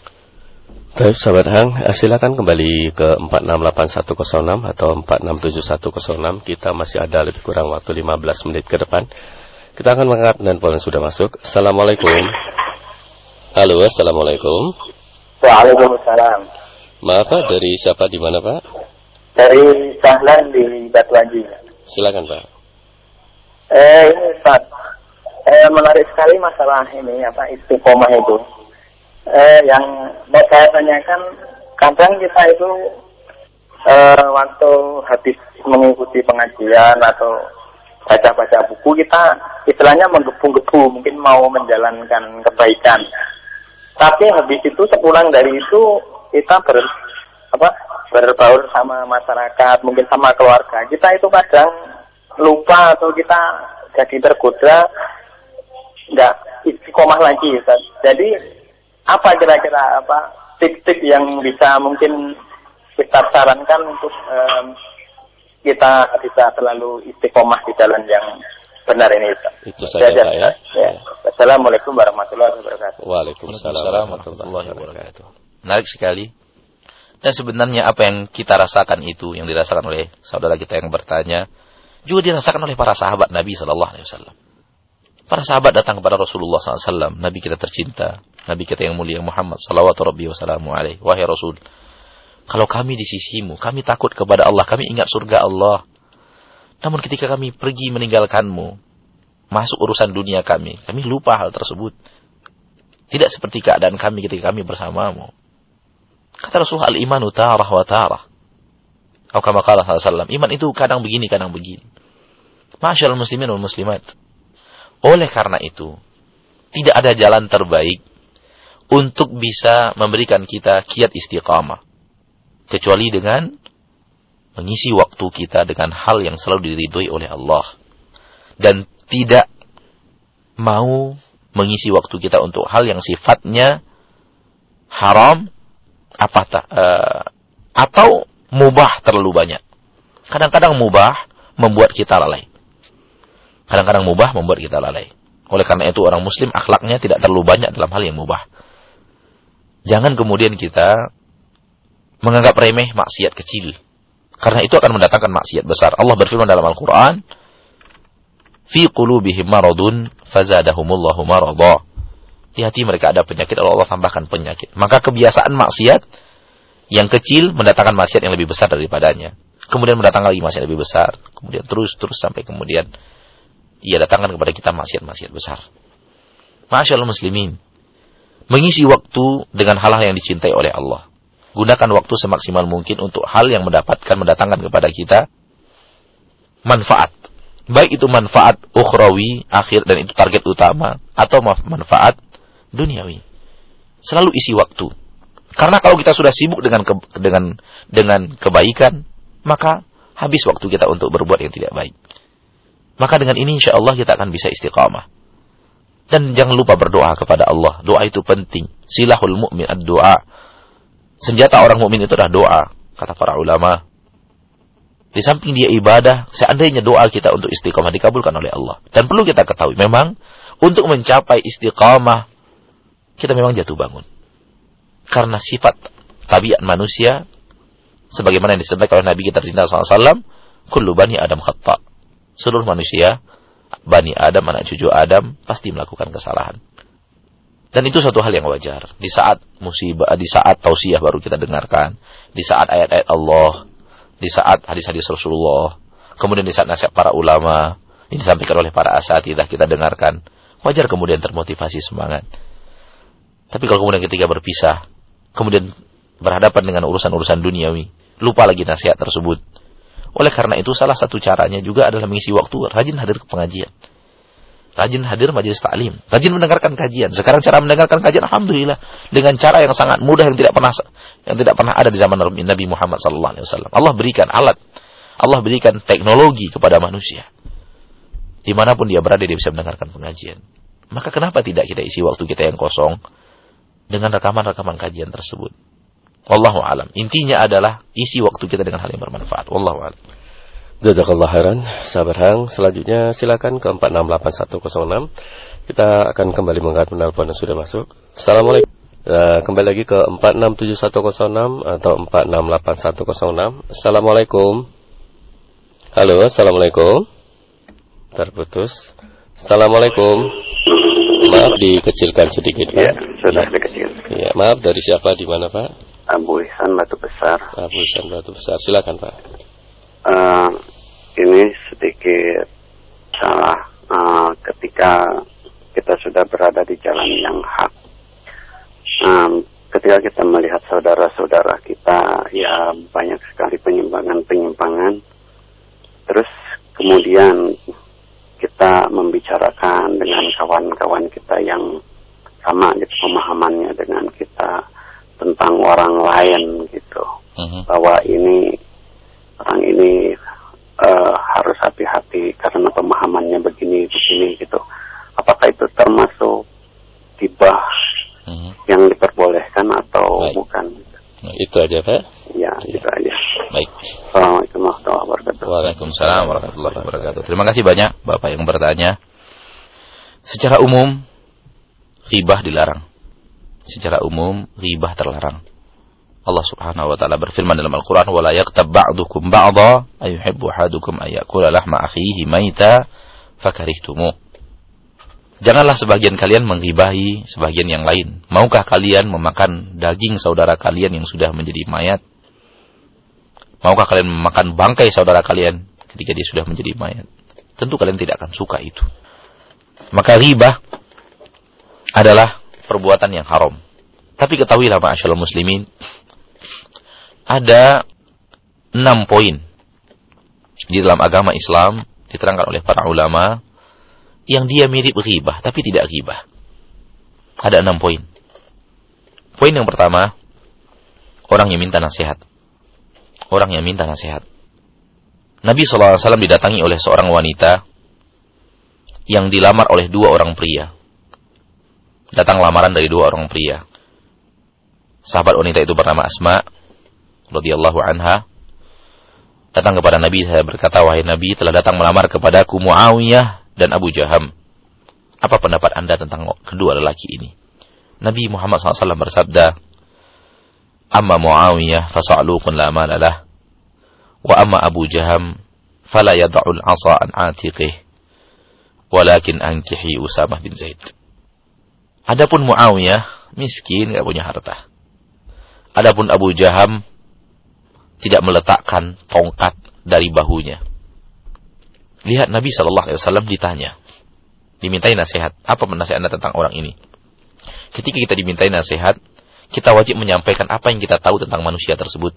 S2: Baik, sahabat Hang, silakan kembali ke 468106 atau 467106. Kita masih ada lebih kurang waktu 15 menit ke depan. Kita akan mengangkat dan poin sudah masuk. Assalamualaikum. Halo, assalamualaikum.
S6: Waalaikumsalam.
S2: Maaf Pak, dari siapa di mana Pak?
S6: Dari Sahlan di Batu Haji.
S2: Silakan Pak.
S6: Eh ini Pak, eh, menarik sekali masalah ini apa istiqomah itu. Eh, yang mau saya tanyakan, kadang kita itu eh, waktu habis mengikuti pengajian atau baca-baca buku kita istilahnya menggebu-gebu mungkin mau menjalankan kebaikan tapi habis itu sepulang dari itu kita ber apa berbaur sama masyarakat, mungkin sama keluarga. Kita itu kadang lupa atau kita jadi tergoda nggak istiqomah lagi. Ustaz. Jadi apa kira-kira apa tip-tip yang bisa mungkin kita sarankan untuk um, kita bisa selalu istiqomah di jalan yang benar ini Ustaz.
S2: Itu saja Pak ya.
S6: ya. Assalamualaikum warahmatullahi wabarakatuh.
S2: Waalaikumsalam warahmatullahi wabarakatuh.
S1: Menarik sekali. Dan sebenarnya apa yang kita rasakan itu, yang dirasakan oleh saudara kita yang bertanya, juga dirasakan oleh para sahabat Nabi Shallallahu Alaihi Wasallam. Para sahabat datang kepada Rasulullah SAW, Nabi kita tercinta, Nabi kita yang mulia Muhammad Sallallahu Alaihi Wahai Rasul, kalau kami di sisimu, kami takut kepada Allah, kami ingat surga Allah. Namun ketika kami pergi meninggalkanmu, masuk urusan dunia kami. Kami lupa hal tersebut. Tidak seperti keadaan kami ketika kami bersamamu. Kata Rasulullah al-imanu tarah wa tarah. Atau kama kala Iman itu kadang begini, kadang begini. Masyaallah muslimin wal muslimat. Oleh karena itu, tidak ada jalan terbaik untuk bisa memberikan kita kiat istiqamah. Kecuali dengan mengisi waktu kita dengan hal yang selalu diridhoi oleh Allah. Dan tidak mau mengisi waktu kita untuk hal yang sifatnya haram apa uh, atau mubah terlalu banyak. Kadang-kadang mubah membuat kita lalai. Kadang-kadang mubah membuat kita lalai. Oleh karena itu orang muslim akhlaknya tidak terlalu banyak dalam hal yang mubah. Jangan kemudian kita menganggap remeh maksiat kecil. Karena itu akan mendatangkan maksiat besar. Allah berfirman dalam Al-Quran, fi qulubihim maradun fazadahumullahu marada. Di hati mereka ada penyakit, Allah, tambahkan penyakit. Maka kebiasaan maksiat yang kecil mendatangkan maksiat yang lebih besar daripadanya. Kemudian mendatangkan lagi maksiat lebih besar. Kemudian terus terus sampai kemudian ia datangkan kepada kita maksiat-maksiat besar. Masya Allah muslimin. Mengisi waktu dengan hal-hal yang dicintai oleh Allah. Gunakan waktu semaksimal mungkin untuk hal yang mendapatkan, mendatangkan kepada kita manfaat Baik itu manfaat ukhrawi, akhir, dan itu target utama. Atau manfaat duniawi. Selalu isi waktu. Karena kalau kita sudah sibuk dengan ke, dengan dengan kebaikan, maka habis waktu kita untuk berbuat yang tidak baik. Maka dengan ini insya Allah kita akan bisa istiqamah. Dan jangan lupa berdoa kepada Allah. Doa itu penting. Silahul mu'min ad-doa. Senjata orang mukmin itu adalah doa. Kata para ulama. Di samping dia ibadah, seandainya doa kita untuk istiqamah dikabulkan oleh Allah. Dan perlu kita ketahui, memang untuk mencapai istiqamah, kita memang jatuh bangun. Karena sifat tabiat manusia, sebagaimana yang disampaikan oleh Nabi kita tercinta SAW, kullu bani Adam khata. Seluruh manusia, bani Adam, anak cucu Adam, pasti melakukan kesalahan. Dan itu satu hal yang wajar. Di saat musibah, di saat tausiah baru kita dengarkan, di saat ayat-ayat Allah, di saat hadis-hadis Rasulullah, kemudian di saat nasihat para ulama, ini disampaikan oleh para asatidah kita dengarkan, wajar kemudian termotivasi semangat. Tapi kalau kemudian ketika berpisah, kemudian berhadapan dengan urusan-urusan duniawi, lupa lagi nasihat tersebut. Oleh karena itu salah satu caranya juga adalah mengisi waktu rajin hadir ke pengajian. Rajin hadir majelis taklim, rajin mendengarkan kajian. Sekarang cara mendengarkan kajian alhamdulillah dengan cara yang sangat mudah yang tidak pernah yang tidak pernah ada di zaman Nabi Muhammad sallallahu alaihi wasallam. Allah berikan alat, Allah berikan teknologi kepada manusia. Di mana pun dia berada dia bisa mendengarkan pengajian. Maka kenapa tidak kita isi waktu kita yang kosong dengan rekaman-rekaman kajian tersebut? Wallahu alam. Intinya adalah isi waktu kita dengan hal yang bermanfaat. Wallahu alam.
S2: Jazakallah khairan, sahabat hang. Selanjutnya silakan ke 468106. Kita akan kembali mengangkat penelpon yang sudah masuk. Assalamualaikum. Uh, kembali lagi ke 467106 atau 468106. Assalamualaikum. Halo, Assalamualaikum. Terputus. Assalamualaikum. Maaf dikecilkan sedikit, Pak.
S7: Ya, sudah dikecil.
S2: Ya, maaf dari siapa di mana, Pak?
S7: Abu Ihsan Batu Besar.
S2: Abu Ihsan Batu Besar. Silakan, Pak.
S7: Uh, ini sedikit salah uh, ketika kita sudah berada di jalan yang hak. Um, ketika kita melihat saudara-saudara kita ya banyak sekali penyimpangan-penyimpangan, terus kemudian kita membicarakan dengan kawan-kawan kita yang sama gitu pemahamannya dengan kita tentang orang lain gitu, uh mhm. -huh. bahwa ini orang ini uh, harus hati-hati karena pemahamannya begini begini gitu. Apakah itu termasuk tibah hmm. yang diperbolehkan atau Baik. bukan?
S2: Nah, itu aja Pak.
S7: Ya, ya, itu aja.
S1: Baik.
S7: Assalamualaikum warahmatullahi wabarakatuh.
S1: Waalaikumsalam warahmatullahi wabarakatuh. Terima kasih banyak Bapak yang bertanya. Secara umum, ghibah dilarang. Secara umum, ghibah terlarang. Allah Subhanahu wa taala berfirman dalam Al-Qur'an wala yaktab ba'dukum ba'dha ayuhibbu ahadukum ayakula lahma akhihi maita fakarihtumu. Janganlah sebagian kalian menghibahi sebagian yang lain. Maukah kalian memakan daging saudara kalian yang sudah menjadi mayat? Maukah kalian memakan bangkai saudara kalian ketika dia sudah menjadi mayat? Tentu kalian tidak akan suka itu. Maka riba adalah perbuatan yang haram. Tapi ketahuilah ma'asyallah muslimin, ada enam poin di dalam agama Islam diterangkan oleh para ulama yang dia mirip ghibah tapi tidak ghibah. Ada enam poin. Poin yang pertama, orang yang minta nasihat. Orang yang minta nasihat. Nabi SAW didatangi oleh seorang wanita yang dilamar oleh dua orang pria. Datang lamaran dari dua orang pria. Sahabat wanita itu bernama Asma radhiyallahu anha datang kepada Nabi saya berkata wahai Nabi telah datang melamar kepadaku Muawiyah dan Abu Jaham. Apa pendapat Anda tentang kedua lelaki ini? Nabi Muhammad SAW bersabda, Amma Muawiyah fasa'lukun la malalah, wa amma Abu Jaham fala yada'ul asa atiqih, walakin ankihi Usamah bin Zaid. Adapun Muawiyah miskin, tidak punya harta. Adapun Abu Jaham tidak meletakkan tongkat dari bahunya. Lihat Nabi Shallallahu Alaihi Wasallam ditanya, dimintai nasihat. Apa nasihat anda tentang orang ini? Ketika kita dimintai nasihat, kita wajib menyampaikan apa yang kita tahu tentang manusia tersebut.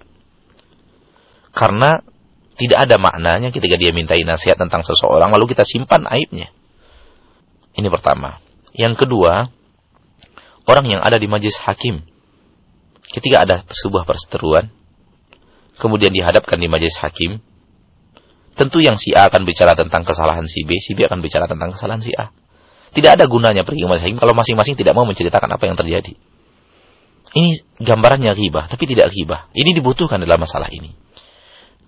S1: Karena tidak ada maknanya ketika dia mintai nasihat tentang seseorang, lalu kita simpan aibnya. Ini pertama. Yang kedua, orang yang ada di majlis hakim ketika ada sebuah perseteruan, kemudian dihadapkan di majelis hakim, tentu yang si A akan bicara tentang kesalahan si B, si B akan bicara tentang kesalahan si A. Tidak ada gunanya pergi ke majelis hakim kalau masing-masing tidak mau menceritakan apa yang terjadi. Ini gambarannya ghibah, tapi tidak ghibah. Ini dibutuhkan dalam masalah ini.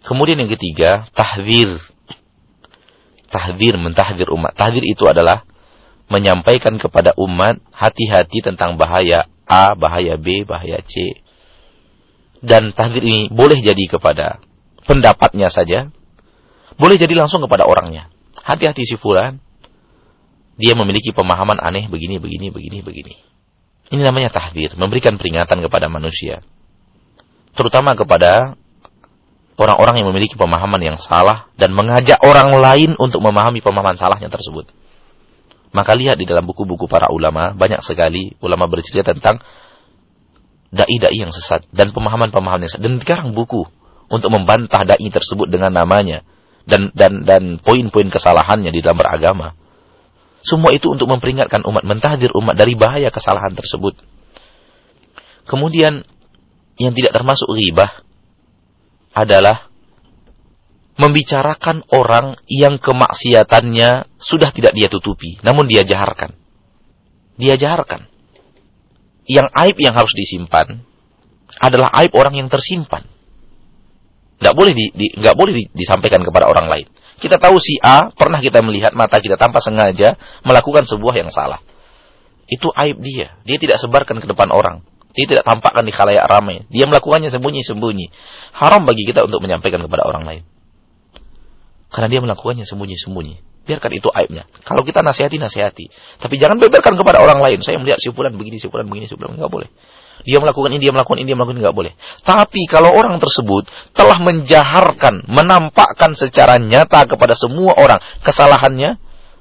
S1: Kemudian yang ketiga, tahdir. Tahdir, mentahdir umat. Tahdir itu adalah menyampaikan kepada umat hati-hati tentang bahaya A, bahaya B, bahaya C. Dan tahdir ini boleh jadi kepada pendapatnya saja, boleh jadi langsung kepada orangnya. Hati-hati si fulan, dia memiliki pemahaman aneh begini, begini, begini, begini. Ini namanya tahdir, memberikan peringatan kepada manusia. Terutama kepada orang-orang yang memiliki pemahaman yang salah dan mengajak orang lain untuk memahami pemahaman salahnya tersebut. Maka lihat di dalam buku-buku para ulama, banyak sekali ulama bercerita tentang dai-dai yang sesat dan pemahaman-pemahaman yang sesat. Dan sekarang buku untuk membantah dai tersebut dengan namanya dan dan dan poin-poin kesalahannya di dalam beragama. Semua itu untuk memperingatkan umat, mentahdir umat dari bahaya kesalahan tersebut. Kemudian yang tidak termasuk ribah adalah membicarakan orang yang kemaksiatannya sudah tidak dia tutupi, namun dia jaharkan. Dia jaharkan. Yang aib yang harus disimpan adalah aib orang yang tersimpan. Nggak boleh di, di, nggak boleh di, disampaikan kepada orang lain. Kita tahu si A pernah kita melihat mata kita tanpa sengaja melakukan sebuah yang salah. Itu aib dia. Dia tidak sebarkan ke depan orang. Dia tidak tampakkan di khalayak ramai. Dia melakukannya sembunyi-sembunyi. Haram bagi kita untuk menyampaikan kepada orang lain. Karena dia melakukannya sembunyi-sembunyi. Biarkan itu aibnya. Kalau kita nasihati, nasihati. Tapi jangan beberkan kepada orang lain. Saya melihat si fulan begini, si fulan begini, si fulan. Enggak boleh. Dia melakukan ini, dia melakukan ini, dia melakukan ini. Enggak boleh. Tapi kalau orang tersebut telah menjaharkan, menampakkan secara nyata kepada semua orang kesalahannya,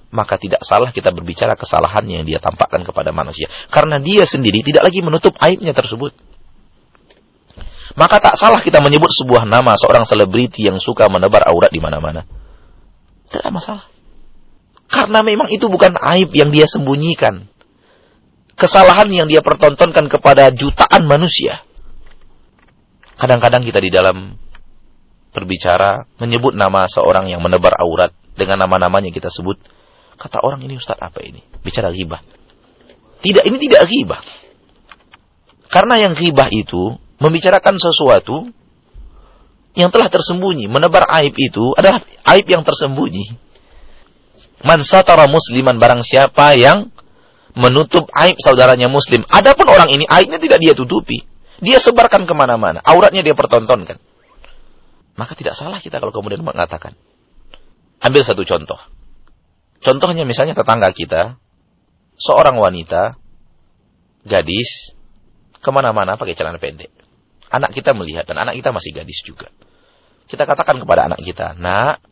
S1: maka tidak salah kita berbicara kesalahan yang dia tampakkan kepada manusia. Karena dia sendiri tidak lagi menutup aibnya tersebut. Maka tak salah kita menyebut sebuah nama seorang selebriti yang suka menebar aurat di mana-mana. Tidak masalah. Karena memang itu bukan aib yang dia sembunyikan. Kesalahan yang dia pertontonkan kepada jutaan manusia. Kadang-kadang kita di dalam berbicara menyebut nama seorang yang menebar aurat dengan nama-namanya kita sebut. Kata orang ini Ustadz apa ini? Bicara ghibah. Tidak, ini tidak ghibah. Karena yang ghibah itu membicarakan sesuatu yang telah tersembunyi. Menebar aib itu adalah aib yang tersembunyi. Man satara musliman barang siapa yang menutup aib saudaranya muslim. Adapun orang ini aibnya tidak dia tutupi. Dia sebarkan ke mana-mana. Auratnya dia pertontonkan. Maka tidak salah kita kalau kemudian mengatakan. Ambil satu contoh. Contohnya misalnya tetangga kita. Seorang wanita. Gadis. Ke mana-mana pakai celana pendek. Anak kita melihat. Dan anak kita masih gadis juga. Kita katakan kepada anak kita, nak,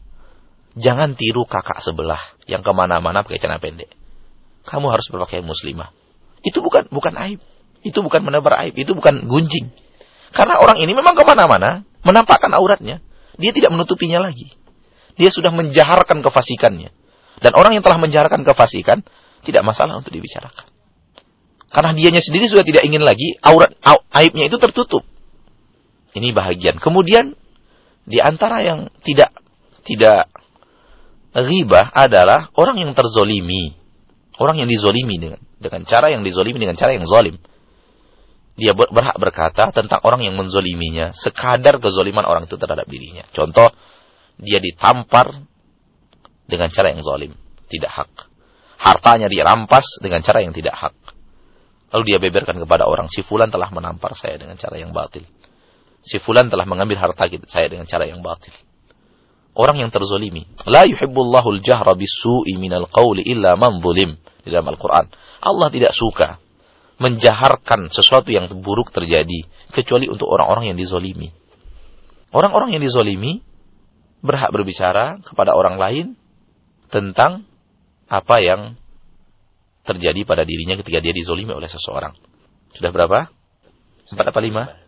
S1: jangan tiru kakak sebelah yang ke mana-mana pakai celana pendek. kamu harus berpakaian muslimah. Itu bukan bukan aib. Itu bukan menebar aib. Itu bukan gunjing. Karena orang ini memang ke mana-mana menampakkan auratnya. Dia tidak menutupinya lagi. Dia sudah menjaharkan kefasikannya. Dan orang yang telah menjaharkan kefasikan tidak masalah untuk dibicarakan. Karena dianya sendiri sudah tidak ingin lagi aurat aibnya itu tertutup. Ini bahagian. Kemudian di antara yang tidak tidak ghibah adalah orang yang terzolimi. Orang yang dizolimi dengan, dengan cara yang dizolimi dengan cara yang zolim. Dia berhak berkata tentang orang yang menzoliminya sekadar kezoliman orang itu terhadap dirinya. Contoh, dia ditampar dengan cara yang zolim. Tidak hak. Hartanya dirampas dengan cara yang tidak hak. Lalu dia beberkan kepada orang, si fulan telah menampar saya dengan cara yang batil. Si fulan telah mengambil harta saya dengan cara yang batil orang yang terzolimi. La yuhibbullahu al-jahra bisu'i minal qawli illa man zulim. Di dalam Al-Quran. Allah tidak suka menjaharkan sesuatu yang buruk terjadi. Kecuali untuk orang-orang yang dizolimi. Orang-orang yang dizolimi berhak berbicara kepada orang lain tentang apa yang terjadi pada dirinya ketika dia dizolimi oleh seseorang. Sudah berapa? Empat apa lima?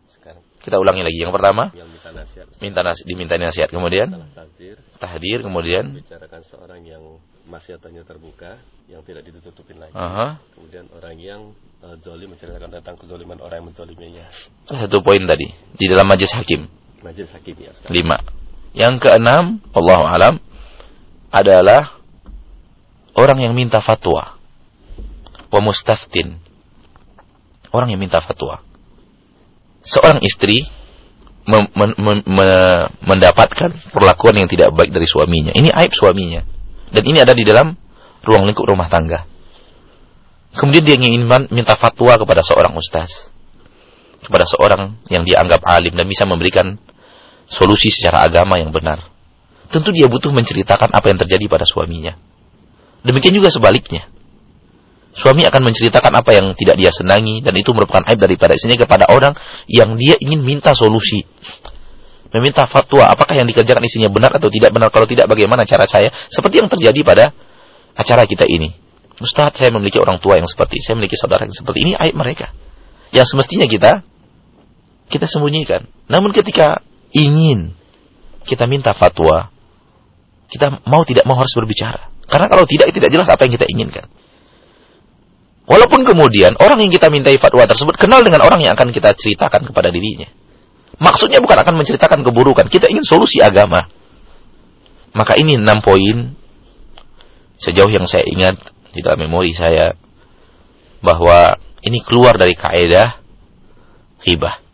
S1: Kita ulangi lagi. Yang pertama, minta nasihat. Minta nasihat, diminta nasihat. Kemudian tahdir, kemudian
S2: bicarakan seorang yang maksiatannya terbuka, yang tidak ditutupin lagi.
S1: Uh-huh.
S2: Kemudian orang yang uh, zolim menceritakan tentang kezoliman orang yang menzoliminya.
S1: Satu poin tadi di dalam majlis hakim.
S2: Majlis hakim ya. Ustaz.
S1: Lima. Yang keenam, Allah alam adalah orang yang minta fatwa. Wa mustaftin. Orang yang minta fatwa seorang istri mem, mem, mem, mendapatkan perlakuan yang tidak baik dari suaminya. Ini aib suaminya. Dan ini ada di dalam ruang lingkup rumah tangga. Kemudian dia ingin minta fatwa kepada seorang ustaz. Kepada seorang yang dia anggap alim dan bisa memberikan solusi secara agama yang benar. Tentu dia butuh menceritakan apa yang terjadi pada suaminya. Demikian juga sebaliknya. Suami akan menceritakan apa yang tidak dia senangi dan itu merupakan aib daripada istrinya kepada orang yang dia ingin minta solusi. Meminta fatwa apakah yang dikerjakan istrinya benar atau tidak benar. Kalau tidak bagaimana cara saya. Seperti yang terjadi pada acara kita ini. Ustaz saya memiliki orang tua yang seperti saya memiliki saudara yang seperti ini aib mereka. Yang semestinya kita kita sembunyikan. Namun ketika ingin kita minta fatwa, kita mau tidak mau harus berbicara. Karena kalau tidak tidak jelas apa yang kita inginkan. Walaupun kemudian orang yang kita mintai fatwa tersebut kenal dengan orang yang akan kita ceritakan kepada dirinya. Maksudnya bukan akan menceritakan keburukan, kita ingin solusi agama. Maka ini enam poin sejauh yang saya ingat di dalam memori saya bahwa ini keluar dari kaidah ghibah.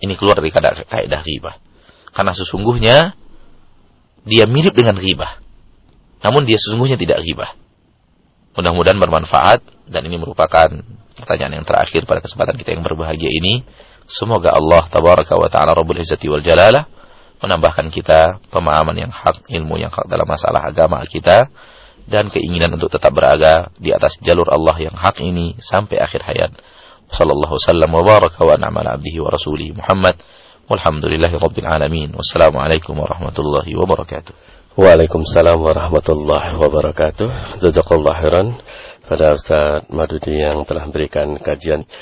S1: Ini keluar dari kaidah ghibah. Karena sesungguhnya dia mirip dengan ghibah. Namun dia sesungguhnya tidak ghibah. Mudah-mudahan bermanfaat dan ini merupakan pertanyaan yang terakhir pada kesempatan kita yang berbahagia ini. Semoga Allah tabaraka wa taala rabbul izzati wal jalalah menambahkan kita pemahaman yang hak, ilmu yang hak dalam masalah agama kita dan keinginan untuk tetap berada di atas jalur Allah yang hak ini sampai akhir hayat. Sallallahu wasallam wa baraka wa na'mal abdihi wa rasulihi Muhammad. Walhamdulillahi rabbil alamin. Wassalamualaikum warahmatullahi wabarakatuh.
S2: Waalaikumsalam warahmatullahi wabarakatuh. Jazakallah khairan pada Ustaz Madudi yang telah memberikan kajian